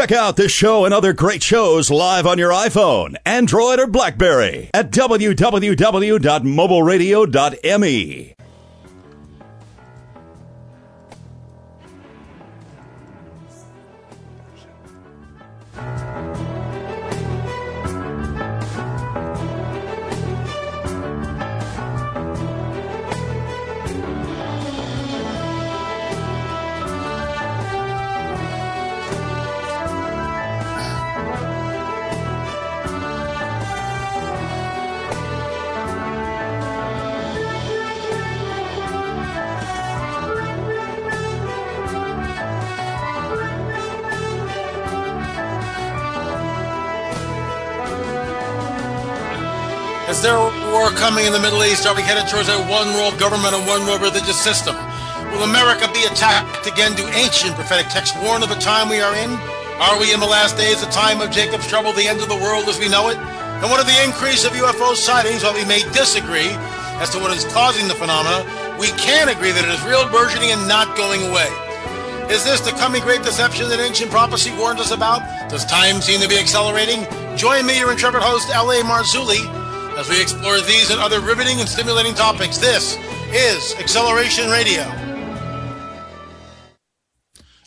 Check out this show and other great shows live on your iPhone, Android, or Blackberry at www.mobileradio.me. coming in the Middle East? Are we headed towards a one world government and one world religious system? Will America be attacked again? Do ancient prophetic texts warn of the time we are in? Are we in the last days, the time of Jacob's trouble, the end of the world as we know it? And what are the increase of UFO sightings? While we may disagree as to what is causing the phenomena, we can agree that it is real, burgeoning, and not going away. Is this the coming great deception that ancient prophecy warned us about? Does time seem to be accelerating? Join me, your intrepid host, L.A. Marzulli, as we explore these and other riveting and stimulating topics. This is Acceleration Radio.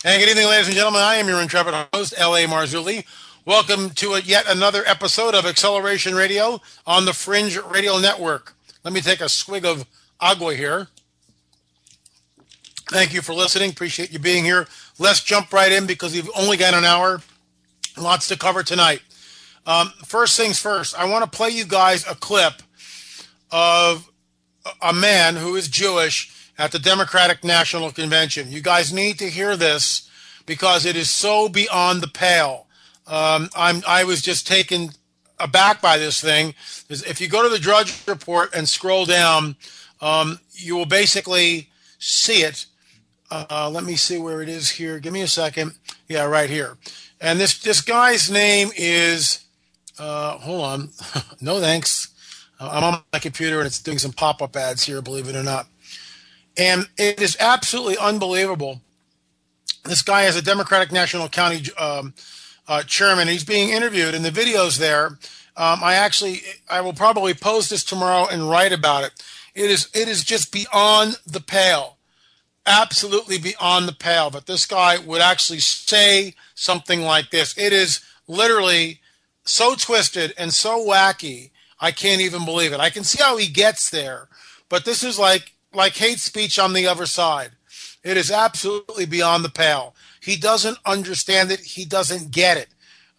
And good evening, ladies and gentlemen. I am your intrepid host, L.A. Marzulli. Welcome to a, yet another episode of Acceleration Radio on the Fringe Radio Network. Let me take a swig of agua here. Thank you for listening. Appreciate you being here. Let's jump right in because we've only got an hour. Lots to cover tonight. Um, first things first, I want to play you guys a clip of a man who is Jewish at the Democratic National Convention. You guys need to hear this because it is so beyond the pale. Um, I'm I was just taken aback by this thing. If you go to the Drudge Report and scroll down, um, you will basically see it. Uh, let me see where it is here. Give me a second. Yeah, right here. And this this guy's name is uh, hold on. no thanks. Uh, I'm on my computer and it's doing some pop up ads here, believe it or not. And it is absolutely unbelievable. This guy is a Democratic National County um, uh, chairman. He's being interviewed, and the video's there. Um, I actually, I will probably post this tomorrow and write about it. It is, it is just beyond the pale, absolutely beyond the pale. But this guy would actually say something like this. It is literally so twisted and so wacky. I can't even believe it. I can see how he gets there, but this is like like hate speech on the other side. It is absolutely beyond the pale. He doesn't understand it. He doesn't get it.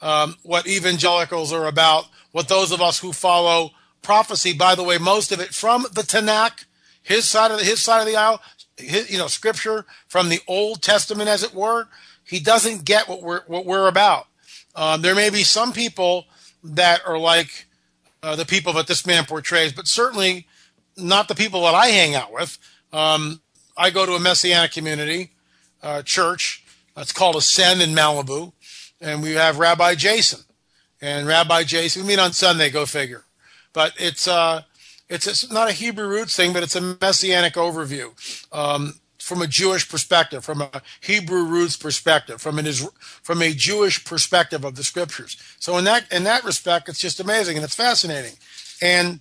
Um, what evangelicals are about. What those of us who follow prophecy, by the way, most of it from the Tanakh, his side of the, his side of the aisle, his, you know, scripture from the Old Testament, as it were. He doesn't get what we're what we're about. Um, there may be some people that are like uh, the people that this man portrays, but certainly not the people that I hang out with. Um, I go to a Messianic community uh, church. It's called Ascend in Malibu, and we have Rabbi Jason. And Rabbi Jason, we meet on Sunday. Go figure. But it's uh, it's, not a Hebrew roots thing, but it's a Messianic overview. Um, from a Jewish perspective, from a Hebrew roots perspective, from an from a Jewish perspective of the scriptures. So in that in that respect, it's just amazing and it's fascinating. And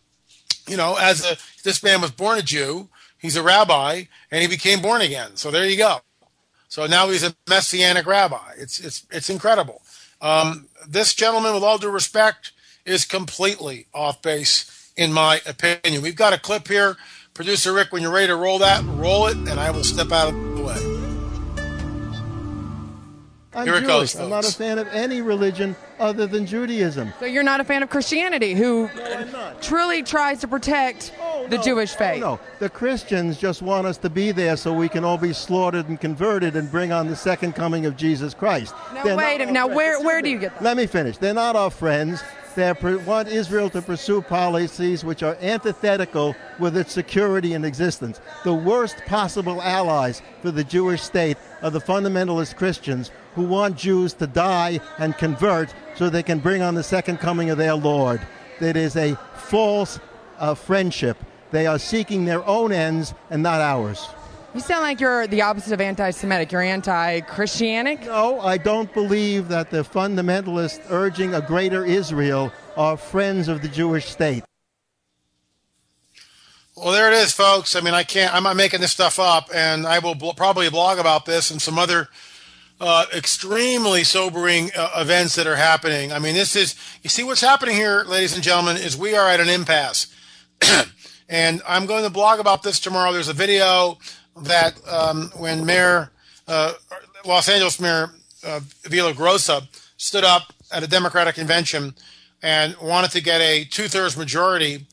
you know, as a this man was born a Jew, he's a rabbi, and he became born again. So there you go. So now he's a messianic rabbi. It's it's it's incredible. Um, this gentleman, with all due respect, is completely off base, in my opinion. We've got a clip here Producer Rick, when you're ready to roll that, roll it, and I will step out of the way. I'm Here Jewish. Goes, I'm not a fan of any religion other than Judaism. So you're not a fan of Christianity, who no, truly tries to protect oh, the no, Jewish faith? Oh, no, the Christians just want us to be there so we can all be slaughtered and converted and bring on the second coming of Jesus Christ. No, They're wait a minute. Now, where, where do you get that? Let me finish. They're not our friends. They want Israel to pursue policies which are antithetical with its security and existence. The worst possible allies for the Jewish state are the fundamentalist Christians who want Jews to die and convert so they can bring on the second coming of their Lord. That is a false uh, friendship. They are seeking their own ends and not ours. You sound like you're the opposite of anti-Semitic. You're anti-Christianic. No, I don't believe that the fundamentalists urging a greater Israel are friends of the Jewish state. Well, there it is, folks. I mean, I can't. I'm not making this stuff up, and I will bl- probably blog about this and some other uh, extremely sobering uh, events that are happening. I mean, this is you see what's happening here, ladies and gentlemen, is we are at an impasse, and I'm going to blog about this tomorrow. There's a video that um, when Mayor uh, Los Angeles Mayor uh, Villaraigosa stood up at a Democratic convention and wanted to get a two-thirds majority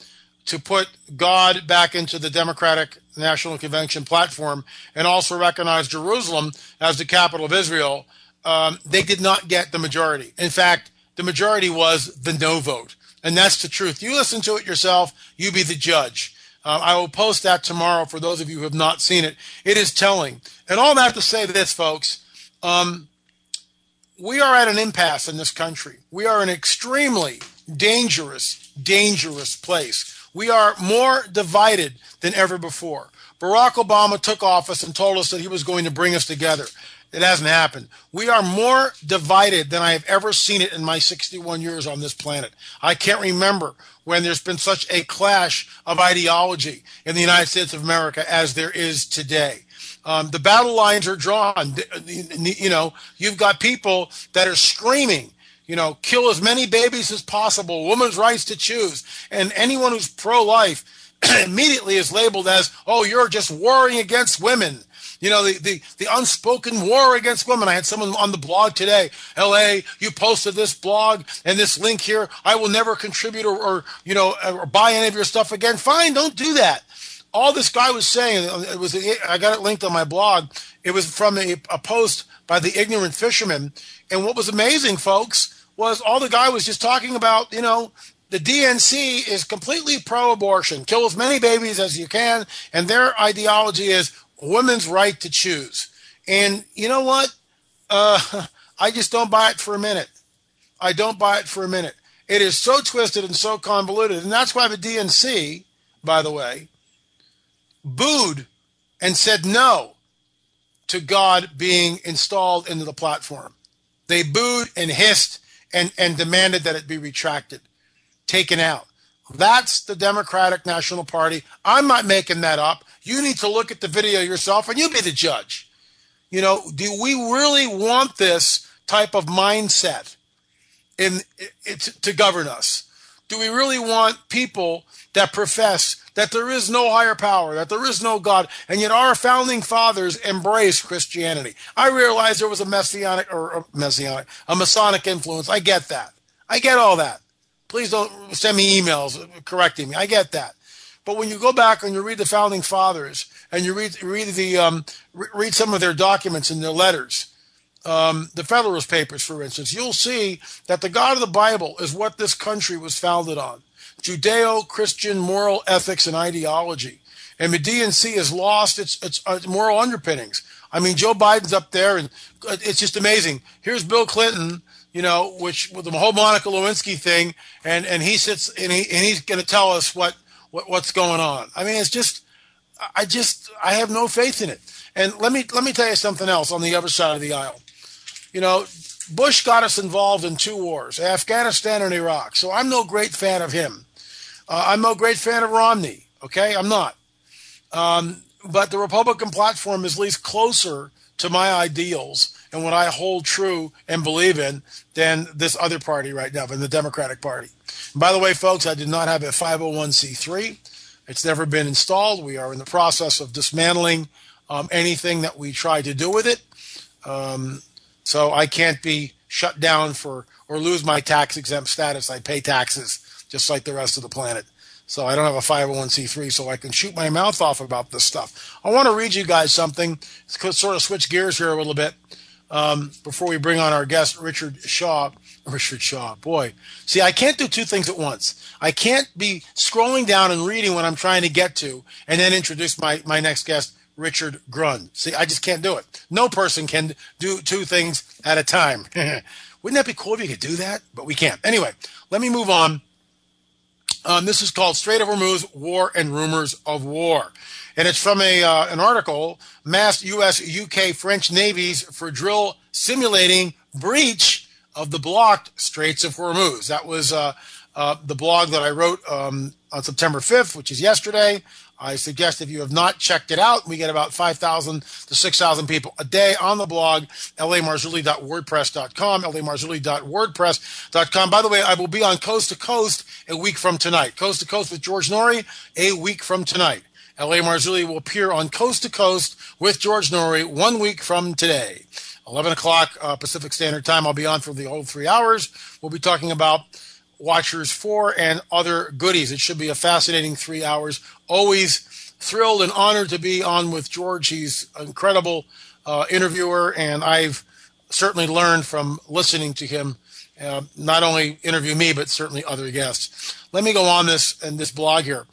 to put God back into the Democratic National Convention platform and also recognize Jerusalem as the capital of Israel, um, they did not get the majority. In fact, the majority was the no vote. And that's the truth. You listen to it yourself, you be the judge. Uh, I will post that tomorrow for those of you who have not seen it. It is telling. And all that to say this, folks. Um, we are at an impasse in this country. We are an extremely dangerous, dangerous place. We are more divided than ever before. Barack Obama took office and told us that he was going to bring us together. It hasn't happened. We are more divided than I have ever seen it in my 61 years on this planet. I can't remember when there's been such a clash of ideology in the United States of America as there is today. Um, the battle lines are drawn. You know, you've got people that are screaming you know, kill as many babies as possible, women's rights to choose. And anyone who's pro life immediately is labeled as, oh, you're just warring against women. You know, the, the, the unspoken war against women. I had someone on the blog today. LA, you posted this blog and this link here. I will never contribute or, or you know, or buy any of your stuff again. Fine, don't do that. All this guy was saying, it was, I got it linked on my blog. It was from a, a post by the ignorant fisherman. And what was amazing, folks, was all the guy was just talking about, you know, the DNC is completely pro abortion, kill as many babies as you can, and their ideology is women's right to choose. And you know what? Uh, I just don't buy it for a minute. I don't buy it for a minute. It is so twisted and so convoluted. And that's why the DNC, by the way, booed and said no to God being installed into the platform. They booed and hissed and, and demanded that it be retracted, taken out. That's the Democratic National Party. I'm not making that up. You need to look at the video yourself and you be the judge. You know, do we really want this type of mindset in it, to govern us? Do we really want people that profess that there is no higher power, that there is no God, and yet our founding fathers embraced Christianity. I realize there was a messianic or a messianic, a Masonic influence. I get that. I get all that. Please don't send me emails correcting me. I get that. But when you go back and you read the founding fathers and you read read the um, read some of their documents and their letters, um, the Federalist Papers, for instance, you'll see that the God of the Bible is what this country was founded on. Judeo Christian moral ethics and ideology. And the DNC has lost its, its, its moral underpinnings. I mean, Joe Biden's up there, and it's just amazing. Here's Bill Clinton, you know, which with the whole Monica Lewinsky thing, and, and he sits and, he, and he's going to tell us what, what what's going on. I mean, it's just, I just, I have no faith in it. And let me let me tell you something else on the other side of the aisle. You know, Bush got us involved in two wars, Afghanistan and Iraq. So I'm no great fan of him. Uh, I'm no great fan of Romney. Okay, I'm not. Um, but the Republican platform is at least closer to my ideals and what I hold true and believe in than this other party right now, than the Democratic Party. And by the way, folks, I did not have a 501c3. It's never been installed. We are in the process of dismantling um, anything that we try to do with it. Um, so I can't be shut down for or lose my tax exempt status. I pay taxes just like the rest of the planet. So I don't have a 501c3, so I can shoot my mouth off about this stuff. I want to read you guys something, sort of switch gears here a little bit um, before we bring on our guest, Richard Shaw. Richard Shaw, boy. See, I can't do two things at once. I can't be scrolling down and reading what I'm trying to get to and then introduce my, my next guest, Richard Grun. See, I just can't do it. No person can do two things at a time. Wouldn't that be cool if you could do that? But we can't. Anyway, let me move on Um, this is called Strait of Hormuz: War and Rumors of War, and it's from a uh, an article: Mass U.S., U.K., French navies for drill simulating breach of the blocked Straits of Hormuz. That was uh, uh, the blog that I wrote um, on September 5th, which is yesterday. I suggest if you have not checked it out, we get about 5,000 to 6,000 people a day on the blog, lamarzulli.wordpress.com, lamarzulli.wordpress.com. By the way, I will be on Coast to Coast a week from tonight. Coast to Coast with George Noory a week from tonight. L.A. Marzulli will appear on Coast to Coast with George Noory one week from today. 11 o'clock uh, Pacific Standard Time. I'll be on for the whole three hours. We'll be talking about Watchers 4 and other goodies. It should be a fascinating three hours. Always thrilled and honored to be on with George. He's an incredible uh, interviewer, and I've certainly learned from listening to him. Uh, not only interview me, but certainly other guests. Let me go on this and this blog here.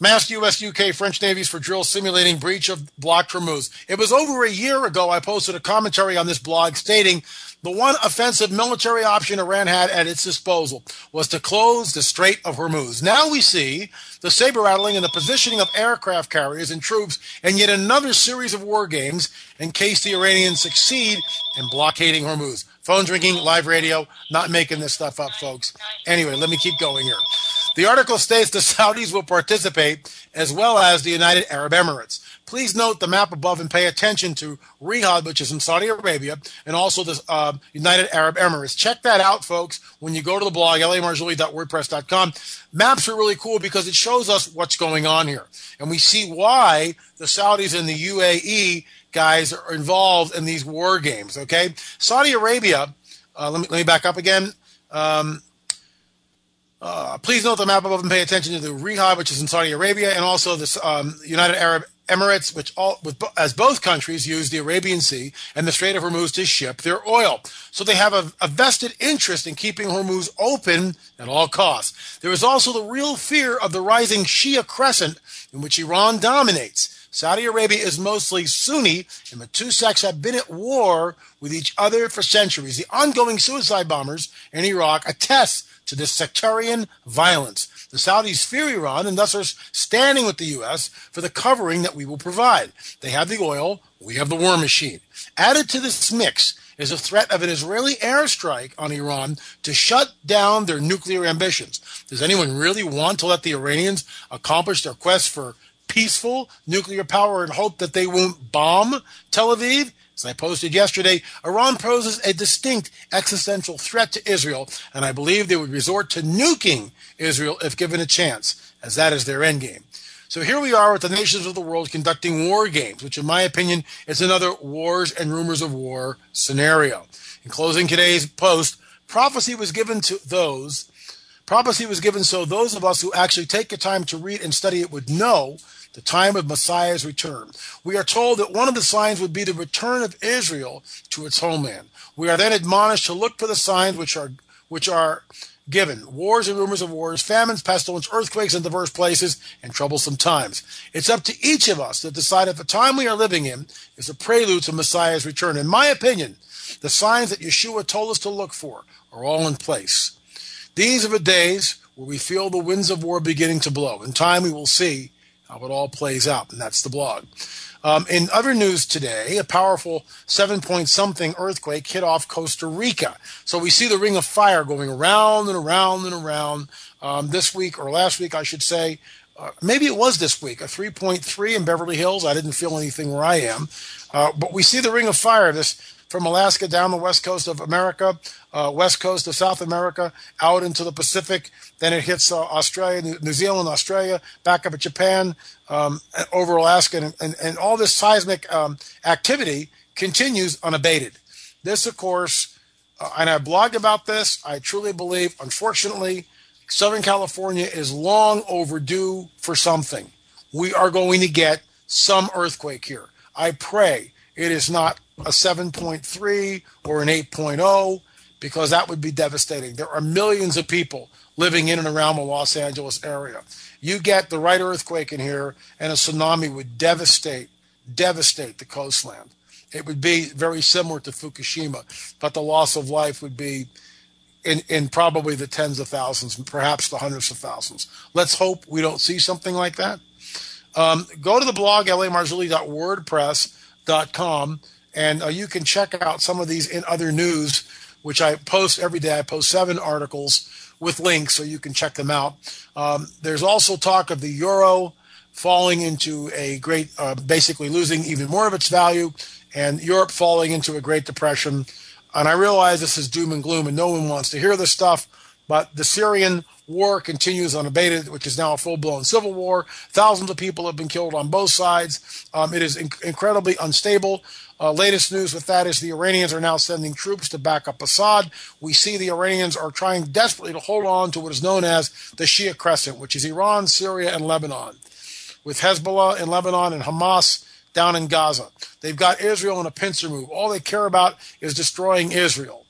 Massed U.S., UK, French navies for drill simulating breach of blocked Hormuz. It was over a year ago I posted a commentary on this blog stating the one offensive military option Iran had at its disposal was to close the Strait of Hormuz. Now we see the saber rattling and the positioning of aircraft carriers and troops in yet another series of war games in case the Iranians succeed in blockading Hormuz. Phone drinking, live radio, not making this stuff up, folks. Anyway, let me keep going here. The article states the Saudis will participate as well as the United Arab Emirates. Please note the map above and pay attention to Riyadh, which is in Saudi Arabia, and also the uh, United Arab Emirates. Check that out, folks, when you go to the blog, lamarzulli.wordpress.com. Maps are really cool because it shows us what's going on here. And we see why the Saudis and the UAE guys are involved in these war games, okay? Saudi Arabia, uh, let, me, let me back up again. Um, uh, please note the map above and pay attention to the Riyadh, which is in Saudi Arabia, and also the um, United Arab Emirates, which all, with, as both countries use the Arabian Sea and the Strait of Hormuz to ship their oil. So they have a, a vested interest in keeping Hormuz open at all costs. There is also the real fear of the rising Shia crescent in which Iran dominates. Saudi Arabia is mostly Sunni, and the two sects have been at war with each other for centuries. The ongoing suicide bombers in Iraq attest to this sectarian violence. The Saudis fear Iran and thus are standing with the U.S. for the covering that we will provide. They have the oil, we have the war machine. Added to this mix is a threat of an Israeli airstrike on Iran to shut down their nuclear ambitions. Does anyone really want to let the Iranians accomplish their quest for peaceful nuclear power and hope that they won't bomb Tel Aviv? As I posted yesterday, Iran poses a distinct existential threat to Israel, and I believe they would resort to nuking Israel if given a chance, as that is their endgame. So here we are with the nations of the world conducting war games, which in my opinion is another wars and rumors of war scenario. In closing today's post, prophecy was given to those, prophecy was given so those of us who actually take the time to read and study it would know the time of Messiah's return. We are told that one of the signs would be the return of Israel to its homeland. We are then admonished to look for the signs which are which are given wars and rumors of wars, famines, pestilence, earthquakes in diverse places, and troublesome times. It's up to each of us to decide if the time we are living in is a prelude to Messiah's return. In my opinion, the signs that Yeshua told us to look for are all in place. These are the days where we feel the winds of war beginning to blow. In time, we will see how it all plays out, and that's the blog. Um, in other news today, a powerful seven point something earthquake hit off Costa Rica. So we see the ring of fire going around and around and around um, this week, or last week, I should say. Uh, maybe it was this week, a 3.3 in Beverly Hills. I didn't feel anything where I am. Uh, but we see the ring of fire, this from Alaska down the west coast of America, uh, west coast of South America, out into the Pacific. Then it hits uh, Australia, New Zealand, Australia, back up at Japan, um, over Alaska, and, and, and, all this seismic um, activity continues unabated. This, of course, uh, and I blogged about this. I truly believe, unfortunately, Southern California is long overdue for something. We are going to get some earthquake here. I pray it is not a 7.3 or an 8.0 because that would be devastating. There are millions of people living in and around the Los Angeles area. You get the right earthquake in here, and a tsunami would devastate, devastate the coastland. It would be very similar to Fukushima, but the loss of life would be in, in probably the tens of thousands, perhaps the hundreds of thousands. Let's hope we don't see something like that. Um, go to the blog, lamarzulli.wordpress.com, and uh, you can check out some of these in other news, which I post every day. I post seven articles with links so you can check them out. Um, there's also talk of the euro falling into a great, uh, basically losing even more of its value, and Europe falling into a Great Depression. And I realize this is doom and gloom, and no one wants to hear this stuff, but the Syrian war continues unabated, which is now a full blown civil war. Thousands of people have been killed on both sides. Um, it is inc- incredibly unstable. Uh, latest news with that is the Iranians are now sending troops to back up Assad. We see the Iranians are trying desperately to hold on to what is known as the Shia Crescent, which is Iran, Syria, and Lebanon, with Hezbollah in Lebanon and Hamas down in Gaza. They've got Israel in a pincer move. All they care about is destroying Israel,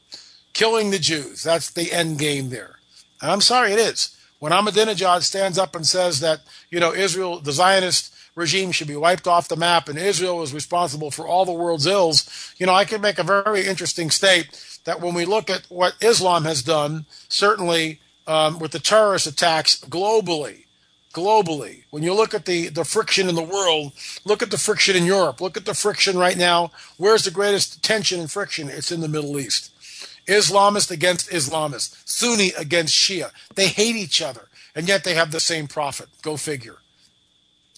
killing the Jews. That's the end game there. And I'm sorry, it is. When Ahmadinejad stands up and says that, you know, Israel, the Zionist regime should be wiped off the map and Israel is responsible for all the world's ills, you know, I can make a very interesting state that when we look at what Islam has done, certainly um, with the terrorist attacks globally, globally, when you look at the, the friction in the world, look at the friction in Europe, look at the friction right now. Where's the greatest tension and friction? It's in the Middle East. Islamist against Islamist, Sunni against Shia. They hate each other, and yet they have the same prophet. Go figure.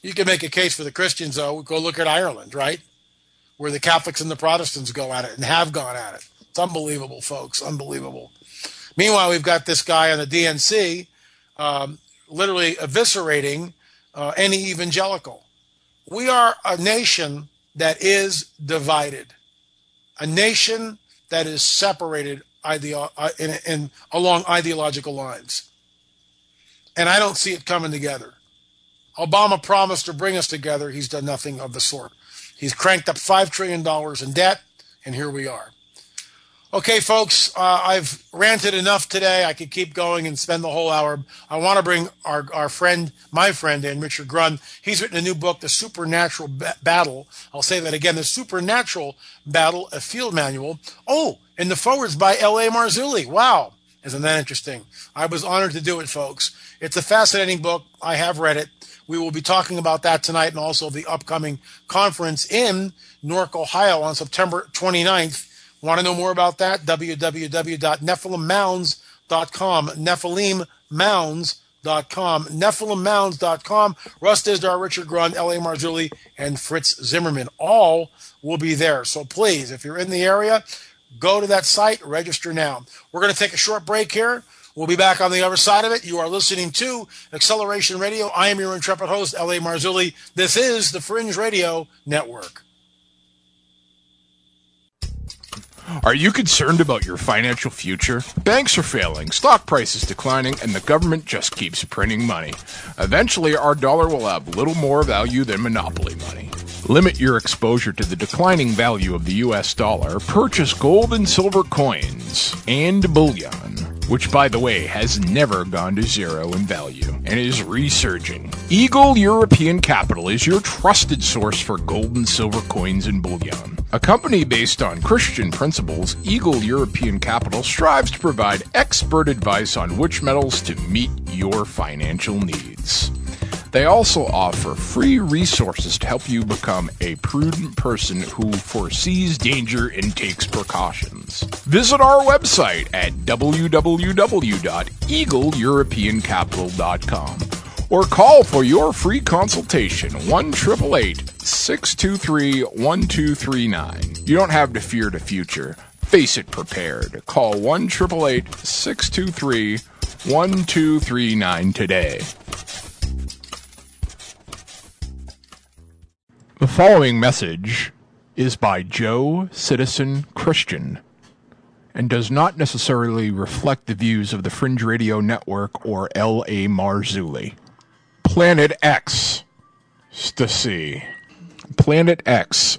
You can make a case for the Christians, though. Go look at Ireland, right? Where the Catholics and the Protestants go at it and have gone at it. It's unbelievable, folks. Unbelievable. Meanwhile, we've got this guy on the DNC um, literally eviscerating uh, any evangelical. We are a nation that is divided, a nation that is separated ideo- uh, in, in, along ideological lines. And I don't see it coming together. Obama promised to bring us together. He's done nothing of the sort. He's cranked up $5 trillion in debt, and here we are. Okay, folks, uh, I've ranted enough today. I could keep going and spend the whole hour. I want to bring our, our friend, my friend, and Richard Grun. He's written a new book, The Supernatural ba- Battle. I'll say that again, The Supernatural Battle, a field manual. Oh, and the forwards by L.A. Marzulli. Wow. Isn't that interesting? I was honored to do it, folks. It's a fascinating book. I have read it. We will be talking about that tonight and also the upcoming conference in Newark, Ohio on September 29th. Want to know more about that? www.nephilimmounds.com. Nephilimmounds.com. Nephilimmounds.com. Russ Dizdar, Richard Grun, L.A. Marzulli, and Fritz Zimmerman. All will be there. So please, if you're in the area, go to that site, register now. We're going to take a short break here. We'll be back on the other side of it. You are listening to Acceleration Radio. I am your intrepid host, L.A. Marzulli. This is the Fringe Radio Network. Are you concerned about your financial future? Banks are failing, stock prices declining, and the government just keeps printing money. Eventually, our dollar will have little more value than monopoly money. Limit your exposure to the declining value of the US dollar. Purchase gold and silver coins and bullion, which, by the way, has never gone to zero in value and is resurging. Eagle European Capital is your trusted source for gold and silver coins and bullion. A company based on Christian principles, Eagle European Capital strives to provide expert advice on which metals to meet your financial needs. They also offer free resources to help you become a prudent person who foresees danger and takes precautions. Visit our website at www.eagleeuropeancapital.com or call for your free consultation 1 623 1239. You don't have to fear the future. Face it prepared. Call 1 623 1239 today. The following message is by Joe Citizen Christian and does not necessarily reflect the views of the Fringe Radio Network or L.A. Marzulli. Planet X. Stacy. Planet X.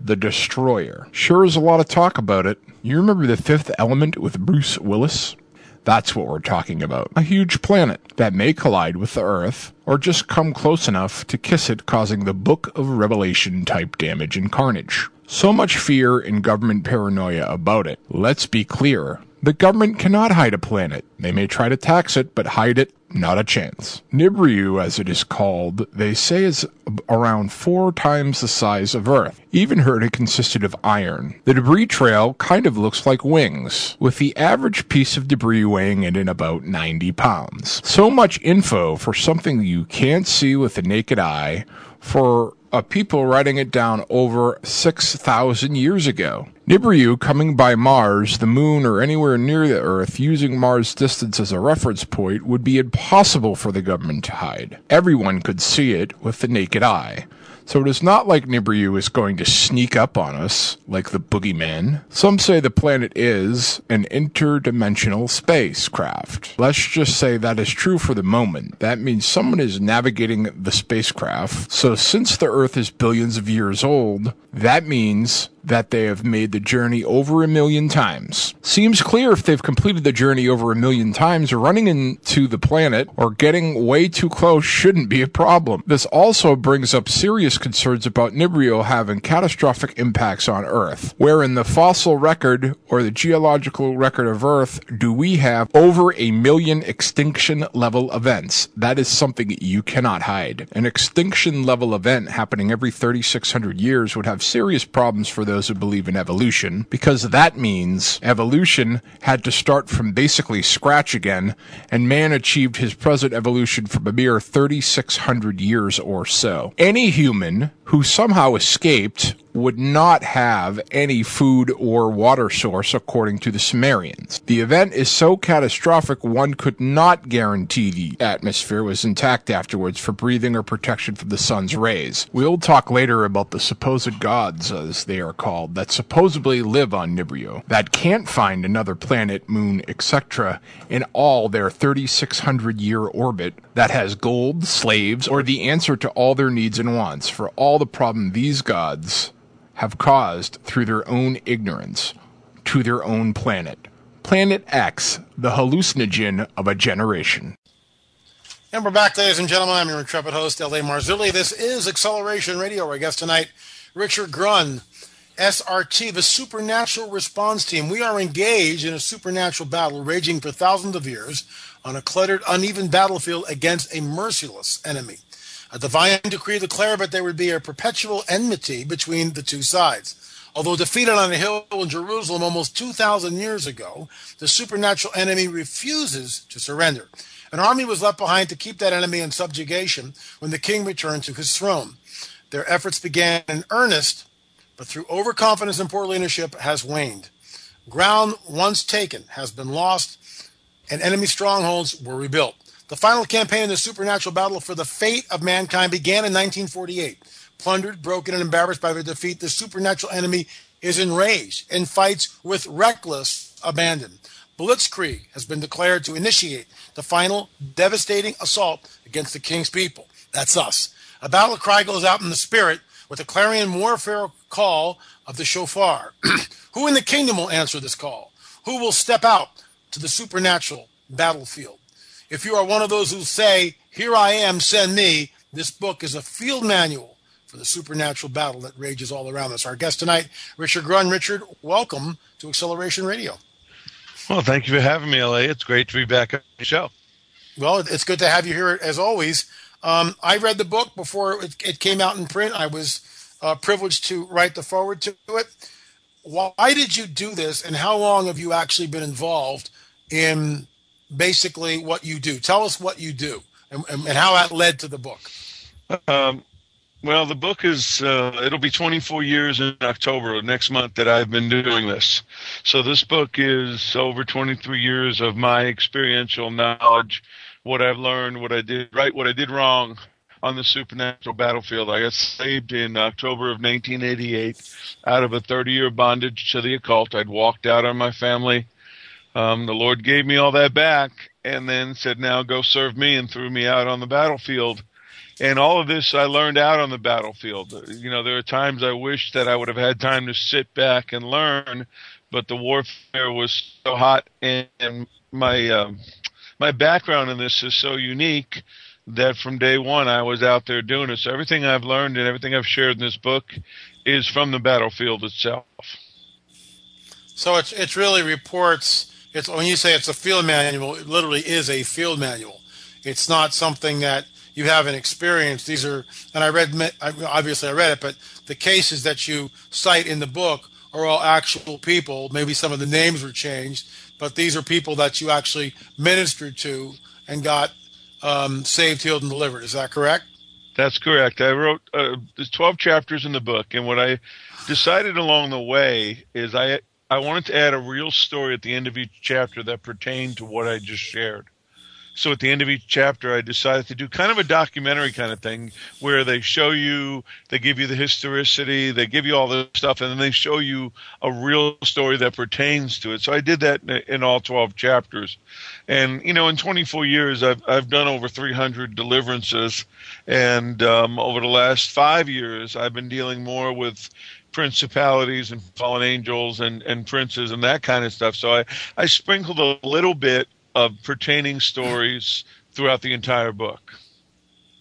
The Destroyer. Sure is a lot of talk about it. You remember the fifth element with Bruce Willis? That's what we're talking about. A huge planet that may collide with the Earth, or just come close enough to kiss it, causing the Book of Revelation type damage and carnage. So much fear and government paranoia about it. Let's be clear. The government cannot hide a planet. They may try to tax it, but hide it, not a chance. Nibiru, as it is called, they say is around four times the size of Earth. Even heard it consisted of iron. The debris trail kind of looks like wings, with the average piece of debris weighing in at about 90 pounds. So much info for something you can't see with the naked eye for a people writing it down over 6,000 years ago. Nibiru coming by Mars, the Moon, or anywhere near the Earth using Mars' distance as a reference point would be impossible for the government to hide. Everyone could see it with the naked eye. So it is not like Nibiru is going to sneak up on us like the boogeyman. Some say the planet is an interdimensional spacecraft. Let's just say that is true for the moment. That means someone is navigating the spacecraft. So since the Earth is billions of years old, that means that they have made the journey over a million times. Seems clear if they've completed the journey over a million times, running into the planet or getting way too close shouldn't be a problem. This also brings up serious concerns about Nibiru having catastrophic impacts on Earth. Where in the fossil record or the geological record of Earth do we have over a million extinction level events? That is something you cannot hide. An extinction level event happening every 3,600 years would have serious problems for those who believe in evolution, because that means evolution had to start from basically scratch again, and man achieved his present evolution from a mere 3,600 years or so. Any human who somehow escaped would not have any food or water source, according to the Sumerians. The event is so catastrophic one could not guarantee the atmosphere was intact afterwards for breathing or protection from the sun's rays. We'll talk later about the supposed gods, as they are called, that supposedly live on Nibiru, that can't find another planet, moon, etc., in all their 3,600 year orbit that has gold, slaves, or the answer to all their needs and wants for all the problem these gods have caused through their own ignorance to their own planet. Planet X, the hallucinogen of a generation. And we're back, ladies and gentlemen. I'm your intrepid host, L.A. Marzulli. This is Acceleration Radio. Our guest tonight, Richard Grun, SRT, the Supernatural Response Team. We are engaged in a supernatural battle raging for thousands of years on a cluttered, uneven battlefield against a merciless enemy. A divine decree declared that there would be a perpetual enmity between the two sides. Although defeated on a hill in Jerusalem almost 2,000 years ago, the supernatural enemy refuses to surrender. An army was left behind to keep that enemy in subjugation when the king returned to his throne. Their efforts began in earnest, but through overconfidence and poor leadership has waned. Ground once taken has been lost, and enemy strongholds were rebuilt. The final campaign in the supernatural battle for the fate of mankind began in 1948. Plundered, broken, and embarrassed by their defeat, the supernatural enemy is enraged and fights with reckless abandon. Blitzkrieg has been declared to initiate the final devastating assault against the king's people. That's us. A battle cry goes out in the spirit with a clarion warfare call of the shofar. Who in the kingdom will answer this call? Who will step out to the supernatural battlefield? If you are one of those who say, Here I am, send me, this book is a field manual for the supernatural battle that rages all around us. Our guest tonight, Richard Grun. Richard, welcome to Acceleration Radio. Well, thank you for having me, LA. It's great to be back on the show. Well, it's good to have you here as always. Um, I read the book before it, it, came out in print. I was uh, privileged to write the forward to it. Why did you do this, and how long have you actually been involved in basically what you do? Tell us what you do and, and how that led to the book. Um, well, the book is, uh, it'll be 24 years in October next month that I've been doing this. So this book is over 23 years of my experiential knowledge, what I've learned, what I did right, what I did wrong on the supernatural battlefield. I got saved in October of 1988 out of a 30 year bondage to the occult. I'd walked out on my family. Um, the Lord gave me all that back and then said, now go serve me and threw me out on the battlefield and all of this I learned out on the battlefield. You know, there are times I wish that I would have had time to sit back and learn, but the warfare was so hot, and, and my um, my background in this is so unique that from day one I was out there doing it. So everything I've learned and everything I've shared in this book is from the battlefield itself. So it's it's really reports it's when you say it's a field manual, it literally is a field manual. It's not something that you haven't experienced. These are, and I read, obviously I read it, but the cases that you cite in the book are all actual people. Maybe some of the names were changed, but these are people that you actually ministered to and got um, saved, healed, and delivered. Is that correct? That's correct. I wrote uh, there's 12 chapters in the book, and what I decided along the way is I I wanted to add a real story at the end of each chapter that pertained to what I just shared. So at the end of each chapter, I decided to do kind of a documentary kind of thing where they show you, they give you the historicity, they give you all the stuff, and then they show you a real story that pertains to it. So I did that in all 12 chapters. And, you know, in 24 years, I've, I've done over 300 deliverances. And um, over the last five years, I've been dealing more with principalities and fallen angels and, and princes and that kind of stuff. So I, I sprinkled a little bit of pertaining stories throughout the entire book.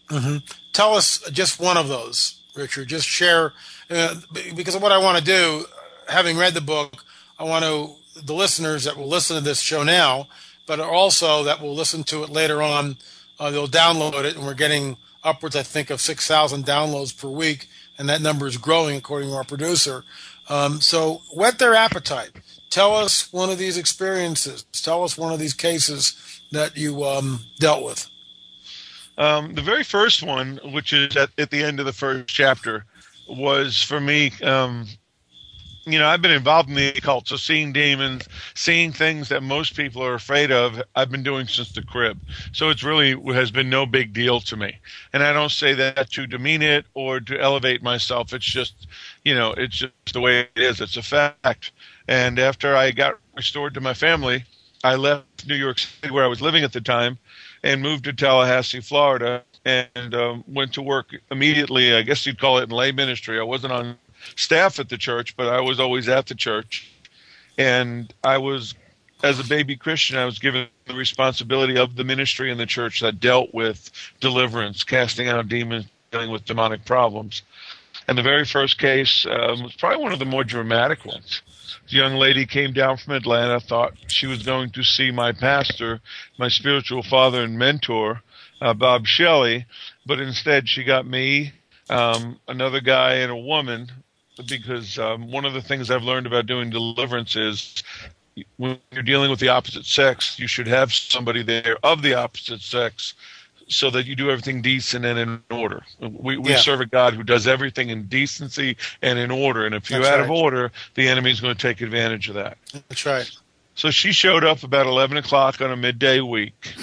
Mm-hmm. Tell us just one of those, Richard. Just share, uh, because what I want to do, having read the book, I want to, the listeners that will listen to this show now, but also that will listen to it later on, uh, they'll download it, and we're getting upwards, I think, of 6,000 downloads per week, and that number is growing according to our producer. Um, so whet their appetite tell us one of these experiences. Tell us one of these cases that you um, dealt with. Um, the very first one, which is at, at, the end of the first chapter, was for me. You know, I've been involved in the occult, so seeing demons, seeing things that most people are afraid of, I've been doing since the crib. So it's really has been no big deal to me. And I don't say that to demean it or to elevate myself. It's just, you know, it's just the way it is. It's a fact. And after I got restored to my family, I left New York City, where I was living at the time, and moved to Tallahassee, Florida, and um, went to work immediately. I guess you'd call it in lay ministry. I wasn't on staff at the church, but I was always at the church. And I was, as a baby Christian, I was given the responsibility of the ministry in the church that dealt with deliverance, casting out demons, dealing with demonic problems. And the very first case um, was probably one of the more dramatic ones The young lady came down from Atlanta, thought she was going to see my pastor, my spiritual father and mentor, uh, Bob Shelley, but instead she got me, um, another guy, and a woman. Because um, one of the things I've learned about doing deliverance is when you're dealing with the opposite sex, you should have somebody there of the opposite sex so that you do everything decent and in order. We, we yeah. serve a God who does everything in decency and in order. And if you're That's out right. of order, the enemy's going to take advantage of that. That's right. So she showed up about 11 o'clock on a midday week.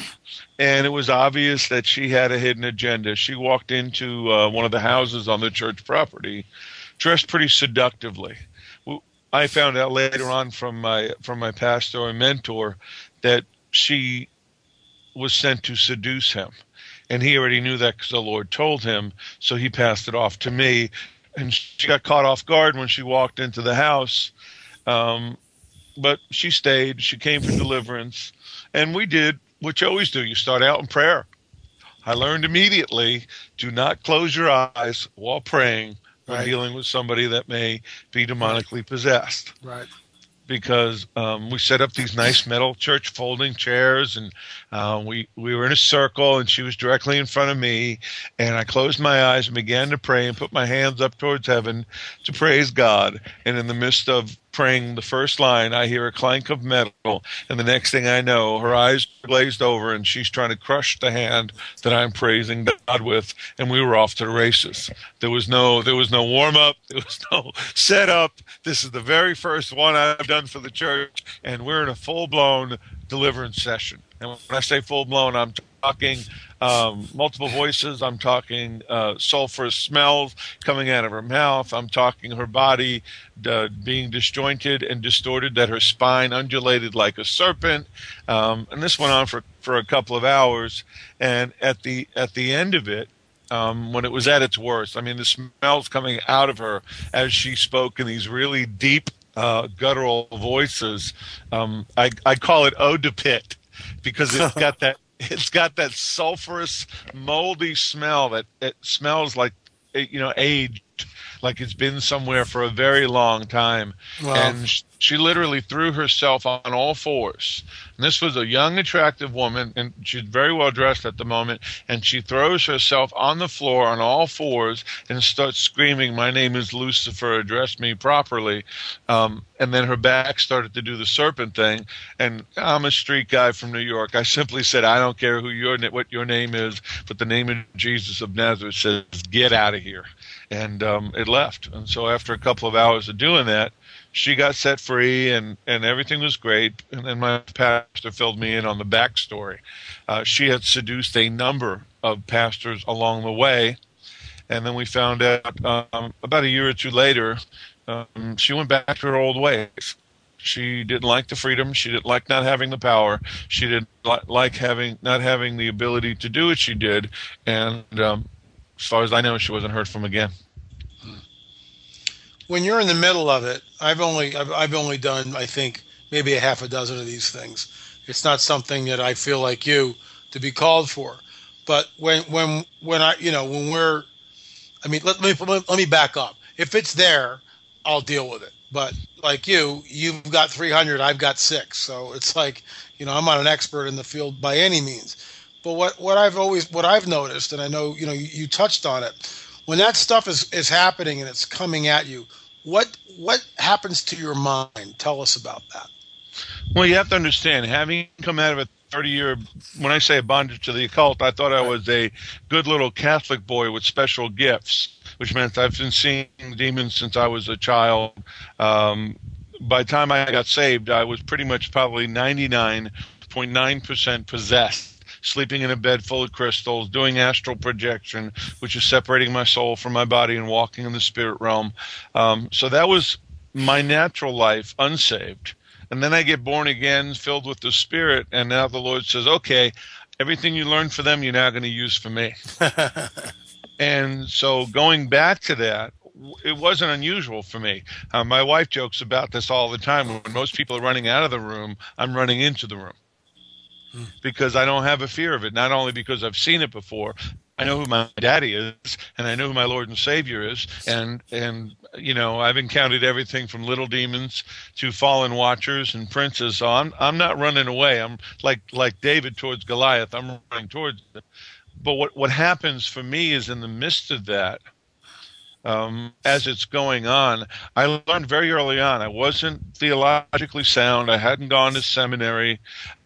And it was obvious that she had a hidden agenda. She walked into uh, one of the houses on the church property, dressed pretty seductively. I found out later on from my from my pastor and mentor that she was sent to seduce him and he already knew that because the Lord told him. So he passed it off to me, and she got caught off guard when she walked into the house. Um, but she stayed. She came for deliverance, and we did what you always do. You start out in prayer. I learned immediately: do not close your eyes while praying when right. dealing with somebody that may be demonically possessed. Right because um, we set up these nice metal church folding chairs, and uh, we we were in a circle, and she was directly in front of me, and I closed my eyes and began to pray and put my hands up towards heaven to praise God. And in the midst of praying the first line, I hear a clank of metal, and the next thing I know, her eyes glazed over, and she's trying to crush the hand that I'm praising God with, and we were off to the races. There was no, there was no warm up, there was no setup. This is the very first one I've done for the church, and we're in a full blown deliverance session. And when I say full blown, I'm talking um, multiple voices. I'm talking uh, sulfurous smells coming out of her mouth. I'm talking her body uh, being disjointed and distorted, that her spine undulated like a serpent. Um, and this went on for, for a couple of hours. And at the at the end of it, um, when it was at its worst, I mean, the smells coming out of her as she spoke in these really deep uh, guttural voices. Um, I, I call it eau de pit because it's got that it's got that sulfurous, moldy smell that it smells like you know aged, like it's been somewhere for a very long time. Wow. And She literally threw herself on all fours. And this was a young, attractive woman, and she's very well dressed at the moment. And she throws herself on the floor on all fours and starts screaming, My name is Lucifer, address me properly. Um, and then her back started to do the serpent thing. And I'm a street guy from New York. I simply said, I don't care who your what your name is, but the name of Jesus of Nazareth says, Get out of here. And um, it left. And so after a couple of hours of doing that, she got set free and, and everything was great. And then my pastor filled me in on the backstory. Uh, she had seduced a number of pastors along the way. And then we found out um, about a year or two later, um, she went back to her old ways. She didn't like the freedom. She didn't like not having the power. She didn't li- like having not having the ability to do what she did. And um, as far as I know, she wasn't heard from again when you're in the middle of it, I've only I've, I've only done I think maybe a half a dozen of these things. It's not something that I feel like you to be called for. But when when when I you know when we're, I mean let, let me let me back up. If it's there, I'll deal with it. But like you, you've got 300, I've got six. So it's like you know I'm not an expert in the field by any means. But what what I've always what I've noticed, and I know you know you, you touched on it when that stuff is, is happening and it's coming at you, what what happens to your mind? Tell us about that. Well, you have to understand, having come out of a 30 year, when I say a bondage to the occult, I thought I was a good little Catholic boy with special gifts, which meant I've been seeing demons since I was a child. Um, by the time I got saved, I was pretty much probably 99.9% possessed sleeping in a bed full of crystals, doing astral projection, which is separating my soul from my body and walking in the spirit realm. Um, so that was my natural life, unsaved. And then I get born again, filled with the Spirit, and now the Lord says, okay, everything you learned for them, you're now going to use for me. and so going back to that, it wasn't unusual for me. Uh, my wife jokes about this all the time. When most people are running out of the room, I'm running into the room because I don't have a fear of it. Not only because I've seen it before, I know who my daddy is, and I know who my Lord and Savior is, and and you know I've encountered everything from little demons to fallen watchers and princes. So I'm I'm not running away. I'm like like David towards Goliath. I'm running towards them. But what what happens for me is in the midst of that. Um, as it's going on, I learned very early on. I wasn't theologically sound. I hadn't gone to seminary.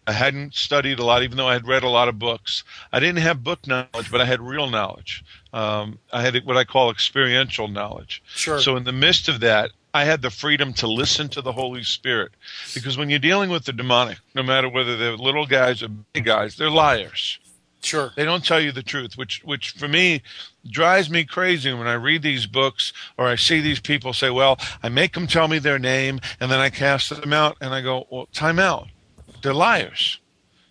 I hadn't studied a lot, even though I had read a lot of books. I didn't have book knowledge, but I had real knowledge. Um, I had what I call experiential knowledge. Sure. So in the midst of that, I had the freedom to listen to the Holy Spirit. Because when you're dealing with the demonic, no matter whether they're little guys or big guys, they're liars. Sure. They don't tell you the truth, which which for me drives me crazy when I read these books or I see these people say, "Well, I make them tell me their name and then I cast them out." And I go, "Well, time out. They're liars.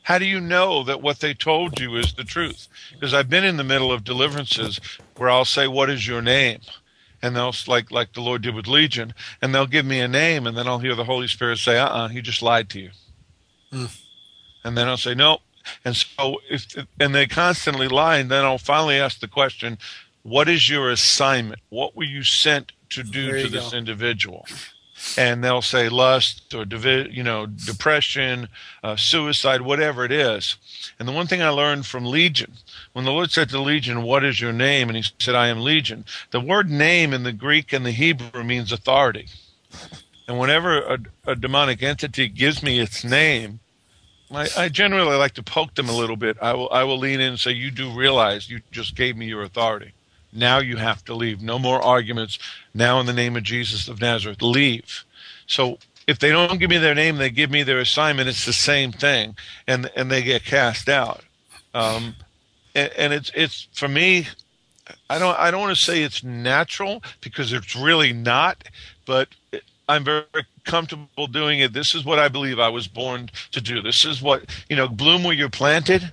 How do you know that what they told you is the truth? Because I've been in the middle of deliverances where I'll say, "What is your name?" and they'll like like the Lord did with Legion, and they'll give me a name, and then I'll hear the Holy Spirit say, "Uh-uh, he just lied to you," mm. and then I'll say, "No." And so, if and they constantly lie, and then I'll finally ask the question, "What is your assignment? What were you sent to do to this go. individual?" And they'll say lust or you know depression, uh, suicide, whatever it is. And the one thing I learned from Legion, when the Lord said to Legion, "What is your name?" and he said, "I am Legion." The word "name" in the Greek and the Hebrew means authority. And whenever a, a demonic entity gives me its name, I, I, generally like to poke them a little bit. I will I will lean in and say, "You do realize you just gave me your authority." Now you have to leave. No more arguments. Now, in the name of Jesus of Nazareth, leave. So if they don't give me their name, they give me their assignment. It's the same thing, and and they get cast out. Um, and, and it's it's for me. I don't I don't want to say it's natural because it's really not, but I'm very comfortable doing it. This is what I believe I was born to do. This is what you know. Bloom where you're planted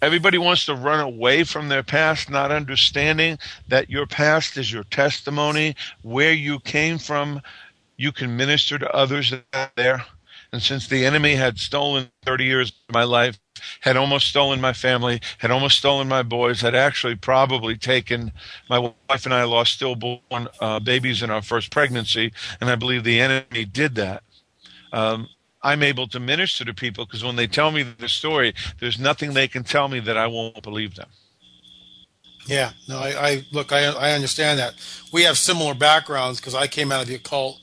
Everybody wants to run away from their past, not understanding that your past is your testimony, where you came from. You can minister to others there. And since the enemy had stolen 30 years of my life, had almost stolen my family, had almost stolen my boys, had actually probably taken my wife and I lost stillborn uh, babies in our first pregnancy, and I believe the enemy did that. Um, I'm able to minister to people because when they tell me the story, there's nothing they can tell me that I won't believe them. Yeah, no, I, I look, I, I understand that. We have similar backgrounds because I came out of the occult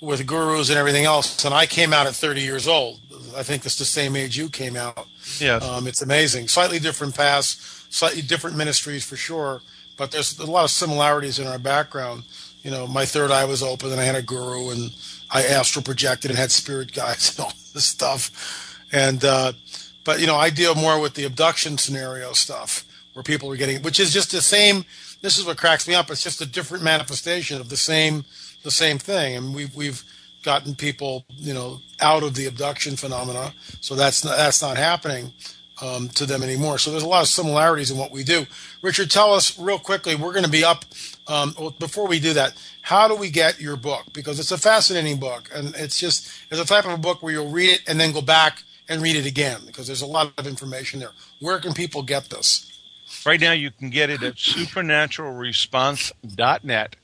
with gurus and everything else, and I came out at 30 years old. I think it's the same age you came out. Yeah, um, it's amazing. Slightly different paths, slightly different ministries for sure, but there's a lot of similarities in our background. You know, my third eye was open, and I had a guru, and I astral projected and had spirit guides and all this stuff. And uh, but you know, I deal more with the abduction scenario stuff where people are getting, which is just the same. This is what cracks me up. It's just a different manifestation of the same the same thing, and we've we've gotten people, you know, out of the abduction phenomena. So that's not, that's not happening um, to them anymore. So there's a lot of similarities in what we do. Richard, tell us real quickly. We're going to be up. Um, well, before we do that, how do we get your book? Because it's a fascinating book, and it's just it's a type of a book where you'll read it and then go back and read it again because there's a lot of information there. Where can people get this? Right now, you can get it at supernaturalresponse.net.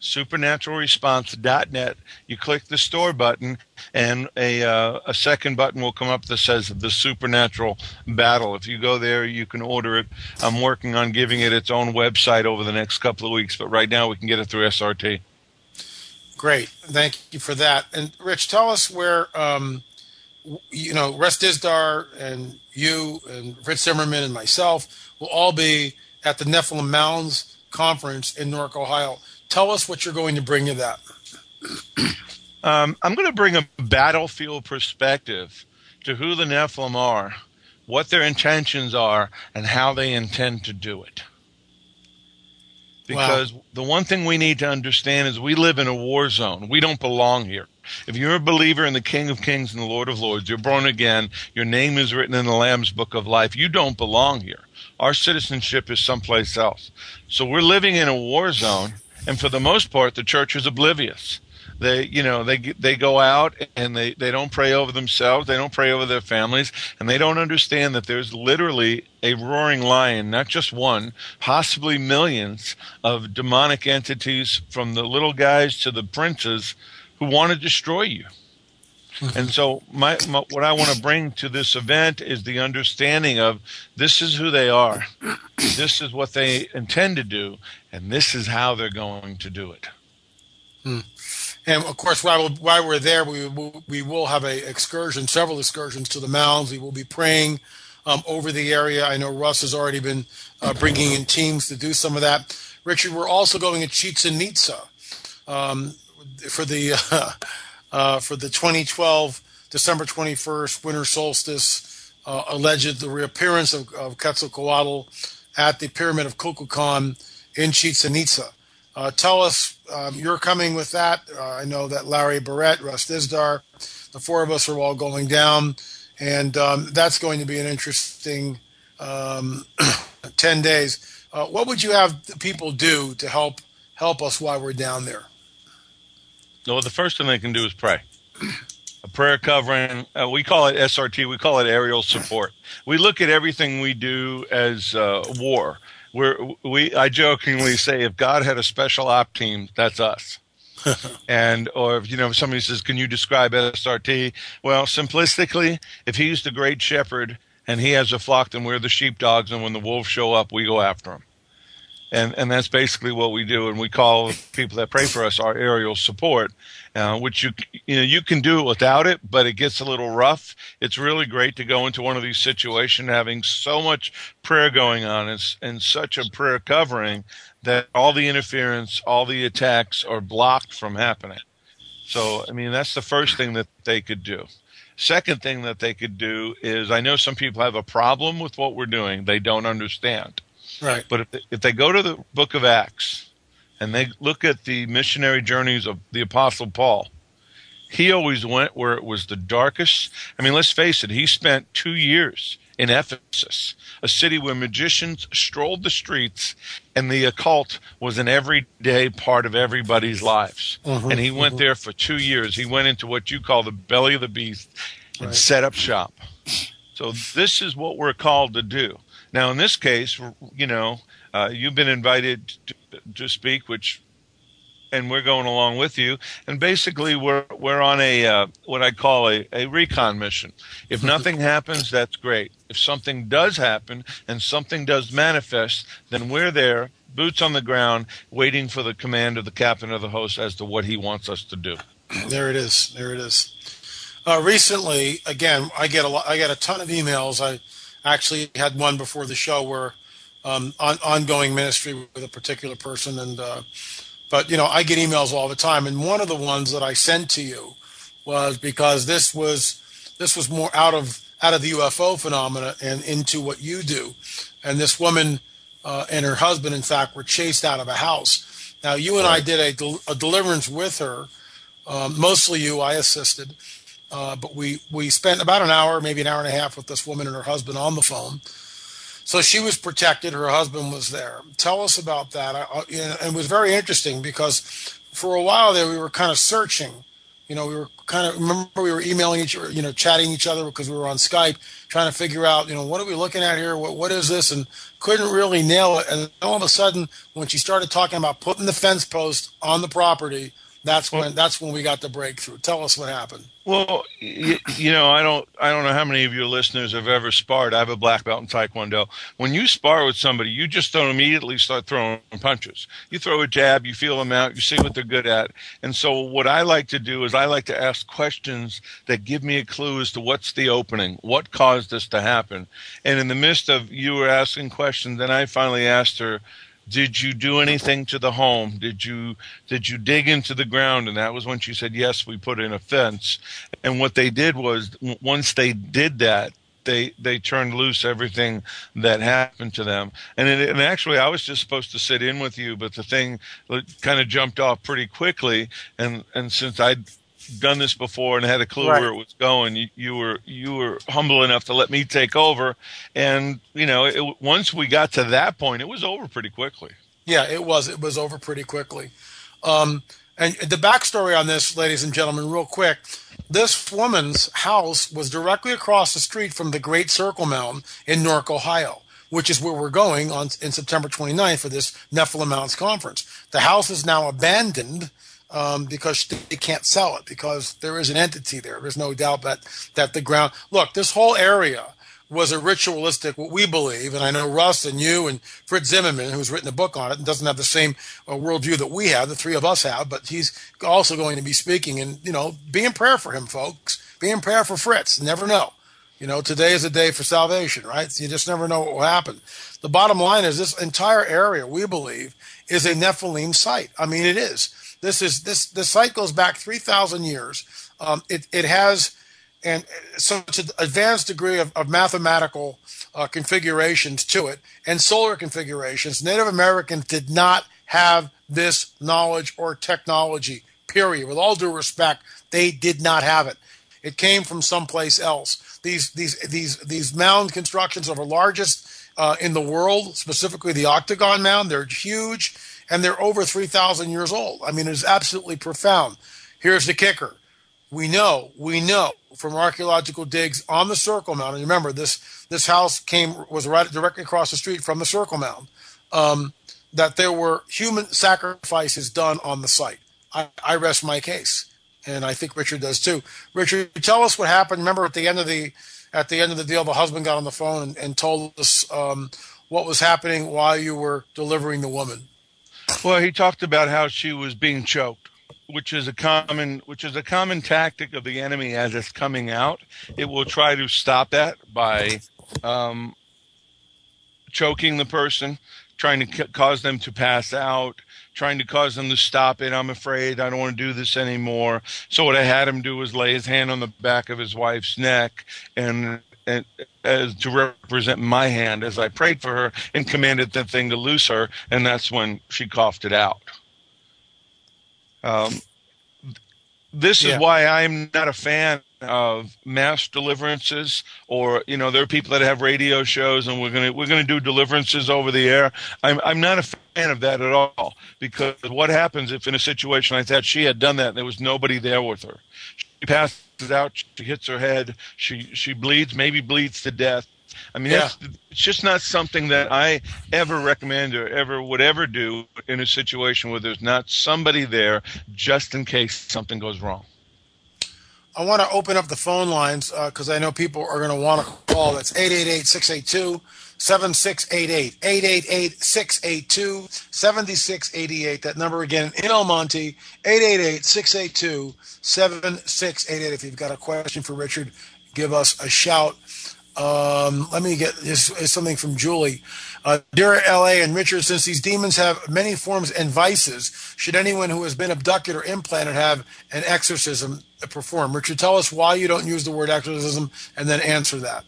Supernaturalresponse.net. You click the store button, and a uh, a second button will come up that says the Supernatural Battle. If you go there, you can order it. I'm working on giving it its own website over the next couple of weeks, but right now we can get it through SRT. Great, thank you for that. And Rich, tell us where um, you know Russ Dizdar and you and Fritz Zimmerman and myself will all be at the Nephilim Mounds conference in Newark, Ohio. Tell us what you're going to bring to that. Um, I'm going to bring a battlefield perspective to who the Nephilim are, what their intentions are, and how they intend to do it. Because wow. the one thing we need to understand is we live in a war zone. We don't belong here. If you're a believer in the King of Kings and the Lord of Lords, you're born again, your name is written in the Lamb's Book of Life, you don't belong here. Our citizenship is someplace else. So we're living in a war zone, and for the most part, the church is oblivious. They, you know, they they go out and they they don't pray over themselves, they don't pray over their families, and they don't understand that there's literally a roaring lion, not just one, possibly millions of demonic entities from the little guys to the princes who want to destroy you and so my, my, what I want to bring to this event is the understanding of this is who they are, this is what they intend to do, and this is how they're going to do it. Hmm. And of course, while, while we're there, we will, we will have a excursion, several excursions to the mounds. We will be praying um, over the area. I know Russ has already been uh, bringing in teams to do some of that. Richard, we're also going to Chichen Itza um, for the. Uh, uh, for the 2012 December 21st winter solstice, uh, alleged the reappearance of, of Quetzalcoatl at the Pyramid of Kukulkan in Chichen Itza. Uh, tell us, um, you're coming with that. Uh, I know that Larry Barrett, Russ Dizdar, the four of us are all going down, and um, that's going to be an interesting um, 10 days. Uh, what would you have people do to help help us while we're down there? Well, the first thing they can do is pray. A prayer covering, uh, we call it SRT, we call it aerial support. We look at everything we do as uh, war. We're, we, I jokingly say, if God had a special op team, that's us. and or if you know if somebody says can you describe srt well simplistically if he's the great shepherd and he has a flock then we're the sheepdogs and when the wolves show up we go after them and and that's basically what we do. And we call people that pray for us our aerial support, uh, which you you know you can do it without it, but it gets a little rough. It's really great to go into one of these situations having so much prayer going on and, and such a prayer covering that all the interference, all the attacks are blocked from happening. So I mean that's the first thing that they could do. Second thing that they could do is I know some people have a problem with what we're doing. They don't understand Right. But if they, if they go to the book of Acts and they look at the missionary journeys of the Apostle Paul, he always went where it was the darkest. I mean, let's face it, he spent two years in Ephesus, a city where magicians strolled the streets and the occult was an everyday part of everybody's lives. Mm-hmm, and he went there for two years. He went into what you call the belly of the beast and Right. set up shop. So this is what we're called to do. Now, in this case, you know, uh, you've been invited to, to speak, which, and we're going along with you. And basically, we're we're on a uh, what I call a, a recon mission. If nothing happens, that's great. If something does happen and something does manifest, then we're there, boots on the ground, waiting for the command of the captain of the host as to what he wants us to do. There it is. There it is. Uh, recently, again, I get a lot, I get a ton of emails. I actually had one before the show where um, on, ongoing ministry with a particular person, and uh, but you know I get emails all the time. And one of the ones that I sent to you was because this was this was more out of out of the UFO phenomena and into what you do. And this woman uh, and her husband, in fact, were chased out of a house. Now, you and I did a, del- a deliverance with her. Um, mostly you, I assisted. Uh, but we, we spent about an hour, maybe an hour and a half with this woman and her husband on the phone. So she was protected. Her husband was there. Tell us about that. I, I, and it was very interesting because for a while there we were kind of searching. You know, we were kind of remember we were emailing each, you know, chatting each other because we were on Skype, trying to figure out, you know, what are we looking at here? What what is this? And couldn't really nail it. And all of a sudden, when she started talking about putting the fence post on the property, that's when that's when we got the breakthrough. Tell us what happened. Well, you, you know, I don't, I don't know how many of your listeners have ever sparred. I have a black belt in Taekwondo. When you spar with somebody, you just don't immediately start throwing punches. You throw a jab, you feel them out, you see what they're good at. And so, what I like to do is I like to ask questions that give me a clue as to what's the opening, what caused this to happen. And in the midst of you were asking questions, then I finally asked her, did you do anything to the home? Did you did you dig into the ground? And that was when she said yes we put in a fence. And what they did was once they did that they they turned loose everything that happened to them. And it, and actually I was just supposed to sit in with you but the thing kind of jumped off pretty quickly. And and since I'd done this before and had a clue Right. where it was going. You, you were you were humble enough to let me take over, and you know it, once we got to that point, it was over pretty quickly. Yeah, it was. It was over pretty quickly. Um, and the backstory on this, ladies and gentlemen, real quick. This woman's house was directly across the street from the Great Circle Mound in Newark, Ohio, which is where we're going on in September 29th for this Nephilim Mounds conference. The house is now abandoned um, because they can't sell it because there is an entity there. There's no doubt that that the ground. Look, this whole area was a ritualistic, what we believe, and I know Russ and you and Fritz Zimmerman, who's written a book on it, and doesn't have the same uh, worldview that we have, the three of us have, but he's also going to be speaking, and you know, be in prayer for him, folks. Be in prayer for Fritz. Never know. You know, today is a day for salvation, right? You just never know what will happen. The bottom line is this entire area, we believe, is a Nephilim site. I mean, it is. This is this this site goes back three thousand years. Um, it it has and such an advanced degree of, of mathematical uh, configurations to it and solar configurations. Native Americans did not have this knowledge or technology. Period. With all due respect, they did not have it. It came from someplace else. These these these these mound constructions are the largest uh, in the world, specifically the Octagon Mound. They're huge and they're over 3,000 years old. I mean, it's absolutely profound. Here's the kicker. We know, we know from archaeological digs on the Circle Mound, and remember this this house came was right directly across the street from the Circle Mound, um, that there were human sacrifices done on the site. I, I rest my case, and I think Richard does too. Richard, tell us what happened. Remember at the end of the at the end of the deal, the husband got on the phone and, and told us um, what was happening while you were delivering the woman. Well, he talked about how she was being choked, which is a common which is a common tactic of the enemy as it's coming out. It will try to stop that by um, choking the person, trying to cause them to pass out, trying to cause them to stop it. I'm afraid I don't want to do this anymore. So what I had him do was lay his hand on the back of his wife's neck and and as to represent my hand as I prayed for her and commanded the thing to loose her, and that's when she coughed it out. Um, this is why I'm not a fan of mass deliverances or you know there are people that have radio shows and we're going to we're going to do deliverances over the air. I'm i'm not a fan of that at all because what happens if in a situation like that she had done that and there was nobody there with her? She passes out she hits her head she she bleeds maybe bleeds to death I mean, yeah. it's just not something that I ever recommend or ever would ever do in a situation where there's not somebody there just in case something goes wrong. I want to open up the phone lines because uh, I know people are going to want to call. That's 888 682 7688. 888 682 7688. That number again in El Monte, 888 682 7688. If you've got a question for Richard, give us a shout. Um, let me get this is something from Julie. Uh, dear LA and Richard, since these demons have many forms and vices, should anyone who has been abducted or implanted have an exorcism performed? Richard, tell us why you don't use the word exorcism and then answer that.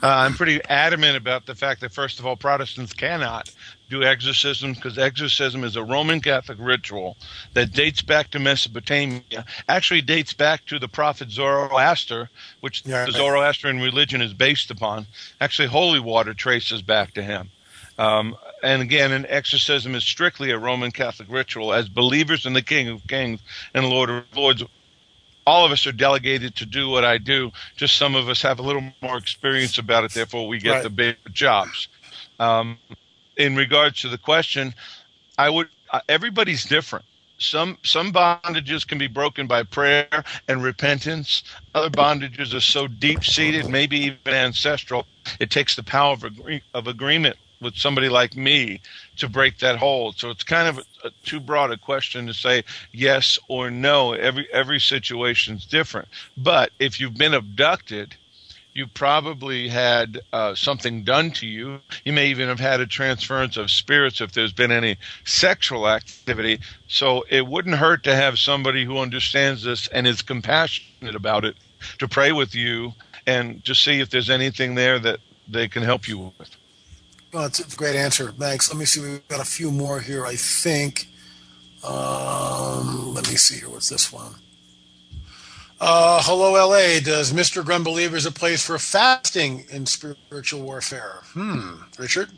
Uh, I'm pretty adamant about the fact that, first of all, Protestants cannot do exorcism because exorcism is a Roman Catholic ritual that dates back to Mesopotamia, actually dates back to the prophet Zoroaster, which yeah, the Zoroastrian religion is based upon. Actually, holy water traces back to him. Um, and again, an exorcism is strictly a Roman Catholic ritual. As believers in the King of Kings and Lord of Lords, all of us are delegated to do what I do. Just some of us have a little more experience about it, therefore we get right. the big jobs. Um, in regards to the question, I would uh, everybody's different. Some some bondages can be broken by prayer and repentance. Other bondages are so deep seated, maybe even ancestral. It takes the power of, agree- of agreement with somebody like me to break that hold. So it's kind of a, a, too broad a question to say yes or no. Every every situation's different. But if you've been abducted you probably had uh, something done to you. You may even have had a transference of spirits if there's been any sexual activity. So it wouldn't hurt to have somebody who understands this and is compassionate about it to pray with you and to see if there's anything there that they can help you with. Well, that's a great answer. Thanks. Let me see. We've got a few more here, I think. Um, let me see here. What's this one? Uh, hello, LA. Does Mr. Grun Believers a place for fasting in spiritual warfare? Hmm. Richard?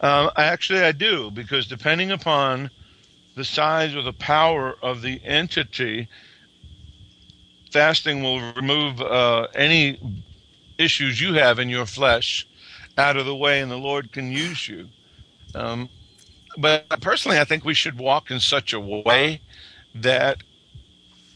Um, actually, I do, because depending upon the size or the power of the entity, fasting will remove uh, any issues you have in your flesh out of the way, and the Lord can use you. Um, but personally, I think we should walk in such a way that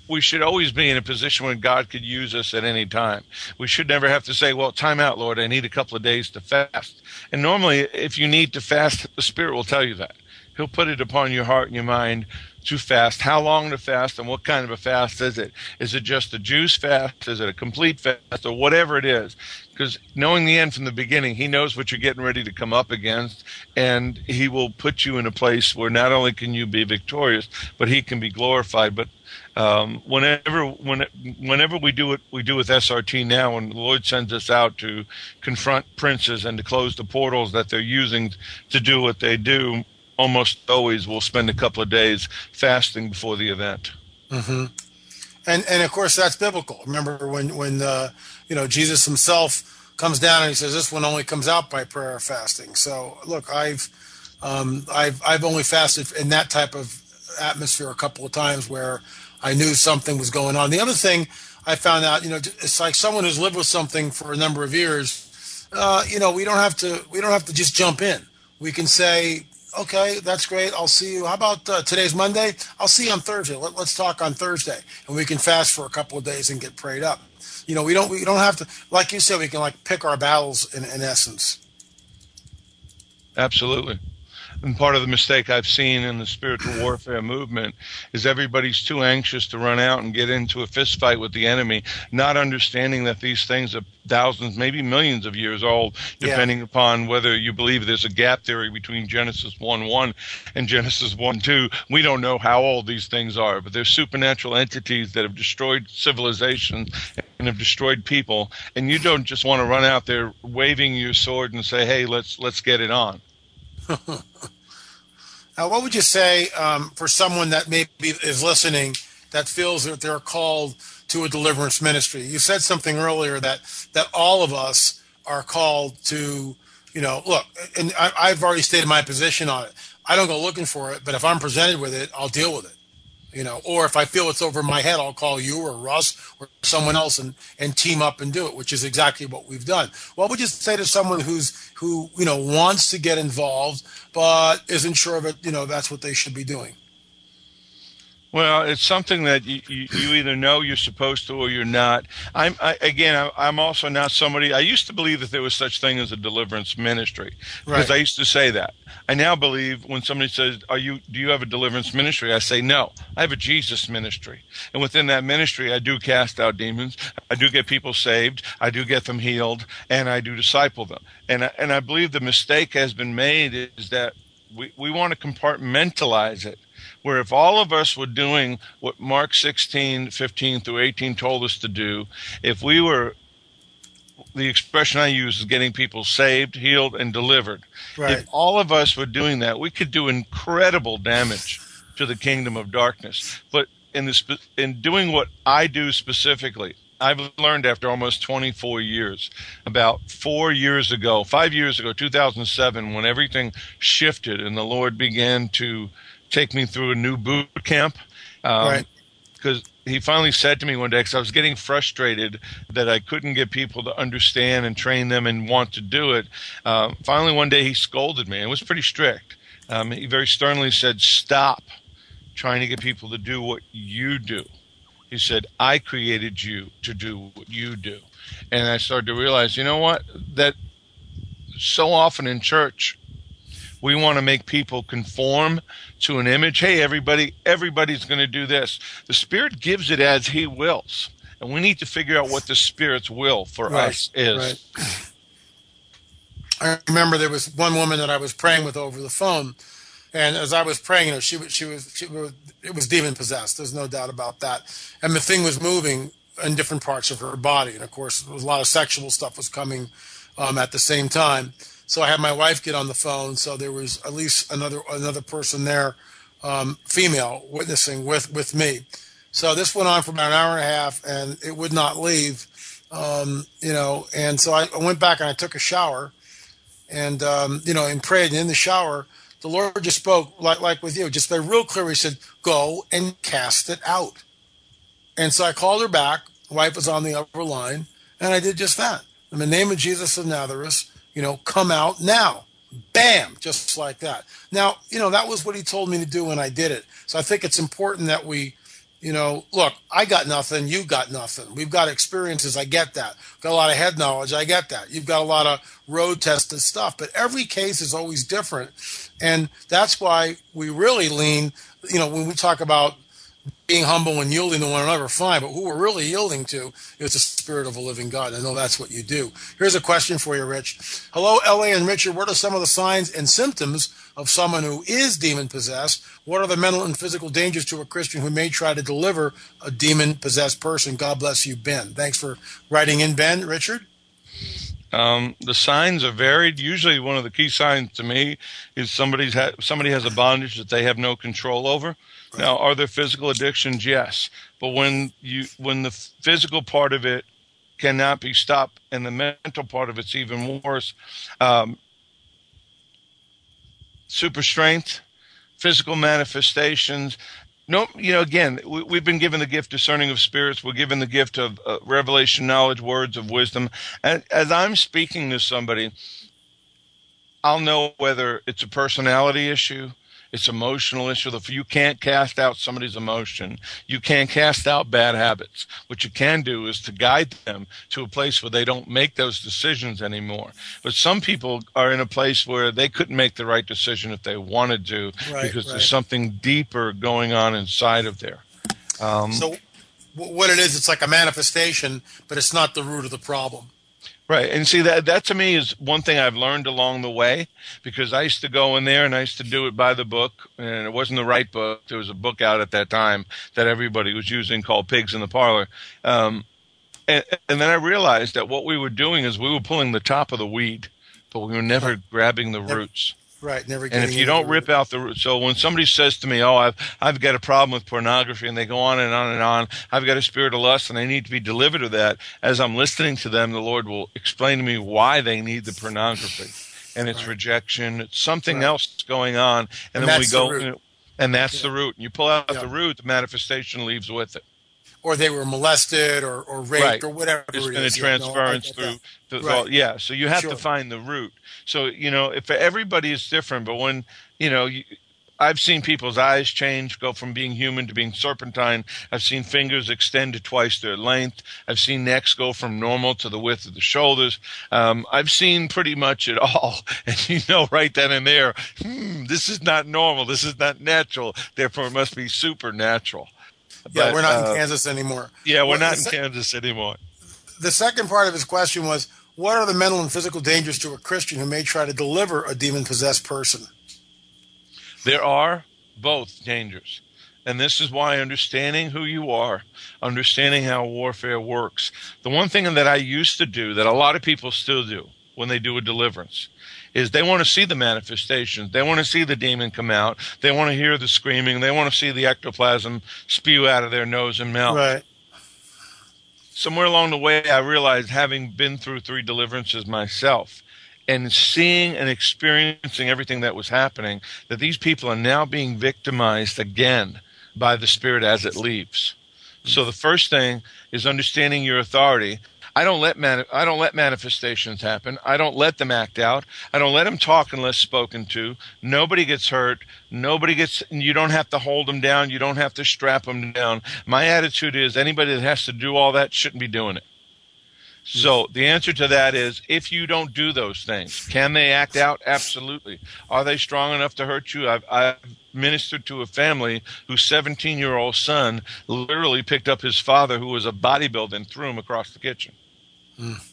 we should always be in a position when God could use us at any time. We should never have to say, well, time out, Lord, I need a couple of days to fast. And normally, if you need to fast, the Spirit will tell you that. He'll put it upon your heart and your mind to fast, how long to fast, and what kind of a fast is it? Is it just a juice fast? Is it a complete fast, or whatever it is? Because knowing the end from the beginning, He knows what you're getting ready to come up against, and He will put you in a place where not only can you be victorious, but He can be glorified. But um, whenever when, whenever we do it, we do with SRT now, when the Lord sends us out to confront princes and to close the portals that they're using to do what they do almost always we'll spend a couple of days fasting before the event. Mm-hmm. And and of course that's biblical. Remember when when uh, you know Jesus himself comes down and he says this one only comes out by prayer or fasting. So look, I've um, I've I've only fasted in that type of atmosphere a couple of times where I knew something was going on. The other thing I found out, you know, it's like someone who's lived with something for a number of years. Uh, you know, we don't have to we don't have to just jump in. We can say, okay, that's great. I'll see you. How about uh, today's Monday? I'll see you on Thursday. Let, us talk on Thursday, and we can fast for a couple of days and get prayed up. You know, we don't we don't have to, like you said, we can like pick our battles in, in essence. Absolutely. And part of the mistake I've seen in the spiritual warfare movement is everybody's too anxious to run out and get into a fist fight with the enemy, not understanding that these things are thousands, maybe millions of years old, depending yeah. upon whether you believe there's a gap theory between Genesis 1 1 and Genesis 1 2. We don't know how old these things are, but they're supernatural entities that have destroyed civilizations and have destroyed people. And you don't just want to run out there waving your sword and say, hey, let's, let's get it on. now, what would you say um, for someone that maybe is listening that feels that they're called to a deliverance ministry. You said something earlier that that all of us are called to, you know, look, and I, I've already stated my position on it. I don't go looking for it, but if I'm presented with it, I'll deal with it you know, or if I feel it's over my head, I'll call you or Russ or someone else and, and team up and do it, which is exactly what we've done. What would you say to someone who's who you know wants to get involved but isn't sure of it? You know, that's what they should be doing. Well, it's something that you, you, you, either know you're supposed to or you're not. I'm I, again. I'm also not somebody. I used to believe that there was such thing as a deliverance ministry because right. I used to say that. I now believe when somebody says, "Are you? Do you have a deliverance ministry?" I say, "No, I have a Jesus ministry." And within that ministry, I do cast out demons. I do get people saved. I do get them healed, and I do disciple them. And I, and I believe the mistake has been made is that we, we want to compartmentalize it where if all of us were doing what Mark 16, 15 through 18 told us to do, if we were the expression I use is getting people saved, healed, and delivered. Right. If all of us were doing that, we could do incredible damage to the kingdom of darkness. But in this, in doing what I do specifically, I've learned after almost 24 years, about four years ago, five years ago, 2007, when everything shifted and the Lord began to take me through a new boot camp. Um, right. Because he finally said to me one day, because I was getting frustrated that I couldn't get people to understand and train them and want to do it. Uh, finally, one day he scolded me. It was pretty strict. Um, he very sternly said, Stop trying to get people to do what you do. He said, I created you to do what you do. And I started to realize, you know what? That so often in church, we want to make people conform to an image. Hey, everybody, everybody's going to do this. The Spirit gives it as He wills. And we need to figure out what the Spirit's will for right, us is. Right. I remember there was one woman that I was praying with over the phone. And as I was praying, you know, she, she was, she was, it was demon possessed. There's no doubt about that. And the thing was moving in different parts of her body. And of course, a lot of sexual stuff was coming um, at the same time. So I had my wife get on the phone. So there was at least another another person there, um, female, witnessing with with me. So this went on for about an hour and a half, and it would not leave. Um, you know, and so I, went back and I took a shower, and um, you know, and prayed. And in the shower, the Lord just spoke like like with you, just real clear. He said, "Go and cast it out." And so I called her back. Wife was on the upper line, and I did just that. In the name of Jesus of Nazareth, you know, come out now. Bam, just like that. Now, you know, that was what he told me to do when I did it. So I think it's important that we, you know, look, I got nothing, you got nothing. We've got experiences, I get that. Got a lot of head knowledge, I get that. You've got a lot of road tested stuff, but every case is always different. And that's why we really lean, you know, when we talk about being humble and yielding to one another, fine. But who we're really yielding to is the Spirit of a living God. I know that's what you do. Here's a question for you, Rich. Hello, LA and Richard. What are some of the signs and symptoms of someone who is demon possessed? What are the mental and physical dangers to a Christian who may try to deliver a demon possessed person? God bless you, Ben. Thanks for writing in, Ben. Richard? Um, the signs are varied. Usually, one of the key signs to me is somebody's ha- somebody has a bondage that they have no control over. Now, are there physical addictions? Yes, but when you when the physical part of it cannot be stopped and the mental part of it's even worse, um, super strength, physical manifestations. No, you know, again, we, have been given the gift discerning of spirits. We're given the gift of uh, revelation, knowledge, words of wisdom. And as I'm speaking to somebody, I'll know whether it's a personality issue it's emotional issue. If you can't cast out somebody's emotion, you can't cast out bad habits. What you can do is to guide them to a place where they don't make those decisions anymore. But some people are in a place where they couldn't make the right decision if they wanted to right, because right. there's something deeper going on inside of there. Um, so, what it is, it's like a manifestation, but it's not the root of the problem. Right. And see that that to me is one thing I've learned along the way because I used to go in there and I used to do it by the book and it wasn't the right book. There was a book out at that time that everybody was using called Pigs in the Parlor. Um, and, and then I realized that what we were doing is we were pulling the top of the weed, but we were never grabbing the roots. Right, never. And if you don't rip out the root, so when somebody says to me, "Oh, I've I've got a problem with pornography," and they go on and on and on, I've got a spirit of lust, and they need to be delivered of that. As I'm listening to them, the Lord will explain to me why they need the pornography, and it's rejection. It's something Right. else going on, and, And then we go, and that's the root. And you pull out Yeah. the root, the manifestation leaves with it. Or they were molested or, or raped Right. or whatever. There's it been is. I transference get through. The, Right. well, yeah, so you have Sure. to find the root. So you know, if everybody is different, but when you know, you, I've seen people's eyes change, go from being human to being serpentine. I've seen fingers extend to twice their length. I've seen necks go from normal to the width of the shoulders. Um, I've seen pretty much it all, and you know right then and there, hmm, this is not normal. This is not natural. Therefore, it must be supernatural. Yeah, But, we're not uh, in Kansas anymore. Yeah, we're Well, not in se- Kansas anymore. The second part of his question was, what are the mental and physical dangers to a Christian who may try to deliver a demon possessed person? There are both dangers. And this is why understanding who you are, understanding how warfare works. The one thing that I used to do that a lot of people still do when they do a deliverance is they want to see the manifestations. They want to see the demon come out. They want to hear the screaming. They want to see the ectoplasm spew out of their nose and mouth Right. somewhere along the way, I realized, having been through three deliverances myself, and seeing and experiencing everything that was happening, that these people are now being victimized again by the Spirit as it leaves. So the first thing is understanding your authority. I don't let I don't let manifestations happen. I don't let them act out. I don't let them talk unless spoken to. Nobody gets hurt. Nobody gets. You don't have to hold them down. You don't have to strap them down. My attitude is anybody that has to do all that shouldn't be doing it. So the answer to that is if you don't do those things, can they act out? Absolutely. Are they strong enough to hurt you? I've, I've ministered to a family whose 17 year old son literally picked up his father, who was a bodybuilder, and threw him across the kitchen. Mm.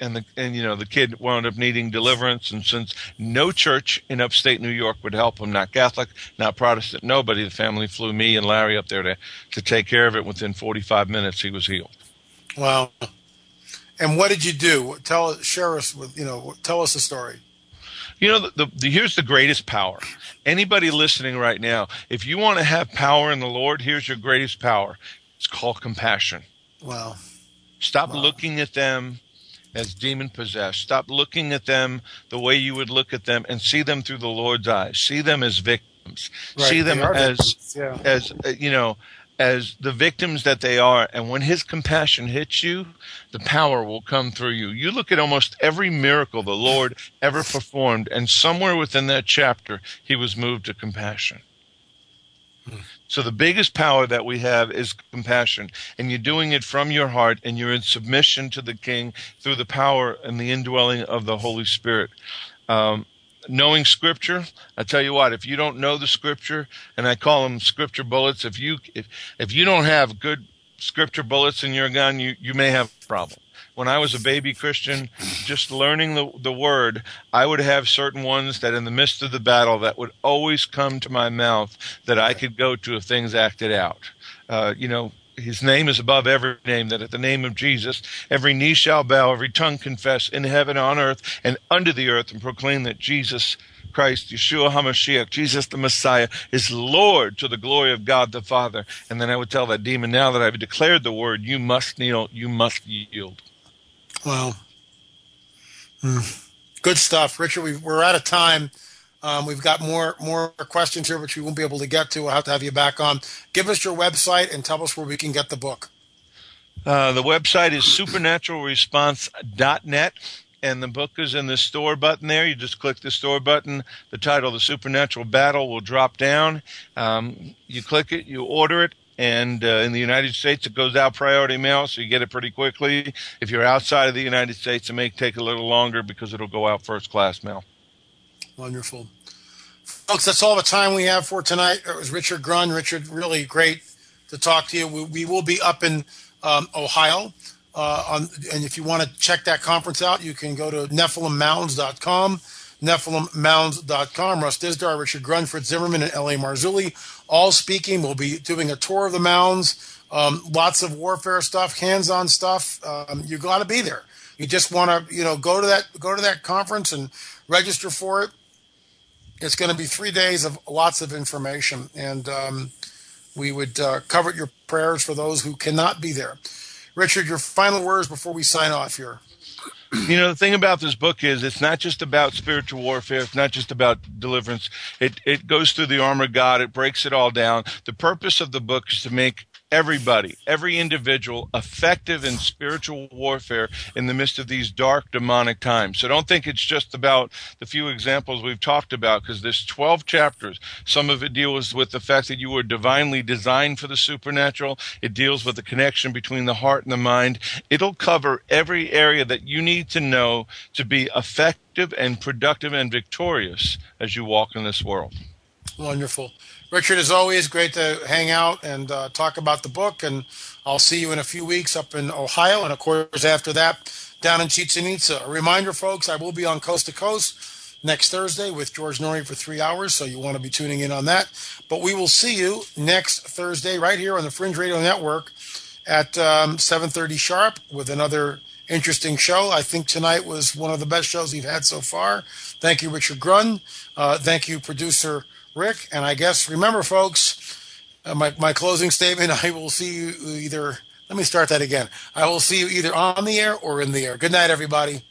And the and you know the kid wound up needing deliverance, and since no church in upstate New York would help him, not Catholic, not Protestant, nobody, the family flew me and Larry up there to to take care of it. Within 45 minutes, he was healed. Wow. And what did you do? Tell share us with, you know, tell us a story. You know, the, the, the, here's the greatest power. Anybody listening right now, if you want to have power in the Lord, here's your greatest power. It's called compassion. Wow. Stop looking at them as demon possessed. Stop looking at them the way you would look at them and see them through the Lord's eyes. See them as victims. Right, See them as yeah. as uh, you know, as the victims that they are. And when His compassion hits you, the power will come through you. You look at almost every miracle the Lord ever performed, and somewhere within that chapter, He was moved to compassion. So the biggest power that we have is compassion, and you're doing it from your heart, and you're in submission to the King through the power and the indwelling of the Holy Spirit. Um, knowing Scripture, I tell you what, if you don't know the Scripture, and I call them Scripture bullets, if you if if you don't have good Scripture bullets in your gun, you you may have a problem when I was a baby Christian, just learning the, the word, I would have certain ones that in the midst of the battle that would always come to my mouth that I could go to if things acted out. Uh, you know, his name is above every name, that at the name of Jesus, every knee shall bow, every tongue confess in heaven, on earth, and under the earth, and proclaim that Jesus Christ, Yeshua HaMashiach, Jesus the Messiah, is Lord to the glory of God the Father. And then I would tell that demon, now that I've declared the word, you must kneel, you must yield. Wow. Hmm. Good stuff, Richard. we we're out of time. Um, we've got more more questions here, which we won't be able to get to. We'll have to have you back on. Give us your website and tell us where we can get the book. Uh, the website is supernaturalresponse.net, and the book is in the store button there. You just click the store button. The title, The Supernatural Battle, will drop down. Um, you click it, you order it, and uh, in the United States, it goes out priority mail, so you get it pretty quickly. If you're outside of the United States, it may take a little longer because it'll go out first class mail. Wonderful. Folks, that's all the time we have for tonight. It was Richard Grun. Richard, really great to talk to you. We, we will be up in um, Ohio. Uh, on, and if you want to check that conference out, you can go to NephilimMounds.com, NephilimMounds.com. Russ Dizdar, Richard Grunford Zimmerman, and L.A. Marzulli all speaking. We'll be doing a tour of the mounds, um, lots of warfare stuff, hands-on stuff. Um, you got to be there. You just want to, you know, go to that go to that conference and register for it it's going to be three days of lots of information, and um, we would uh, cover your prayers for those who cannot be there. Richard, your final words before we sign off here. You know, the thing about this book is it's not just about spiritual warfare. It's not just about deliverance. It, it goes through the armor of God. It breaks it all down. The purpose of the book is to make everybody, every individual effective in spiritual warfare in the midst of these dark demonic times. So don't think it's just about the few examples we've talked about because there's 12 chapters. Some of it deals with the fact that you were divinely designed for the supernatural. It deals with the connection between the heart and the mind. It'll cover every area that you need to know to be effective and productive and victorious as you walk in this world. Wonderful. Richard, as always, great to hang out and uh, talk about the book. And I'll see you in a few weeks up in Ohio. And of course, after that, down in Chichen Itza. A reminder, folks, I will be on Coast to Coast next Thursday with George Noory for three hours. So you want to be tuning in on that. But we will see you next Thursday right here on the Fringe Radio Network at um, 7.30 sharp with another interesting show. I think tonight was one of the best shows we've had so far. Thank you, Richard Grun. Uh, thank you, producer Rick. And I guess remember, folks, uh, my my closing statement. I will see you either. Let me start that again. I will see you either on the air or in the air. Good night, everybody.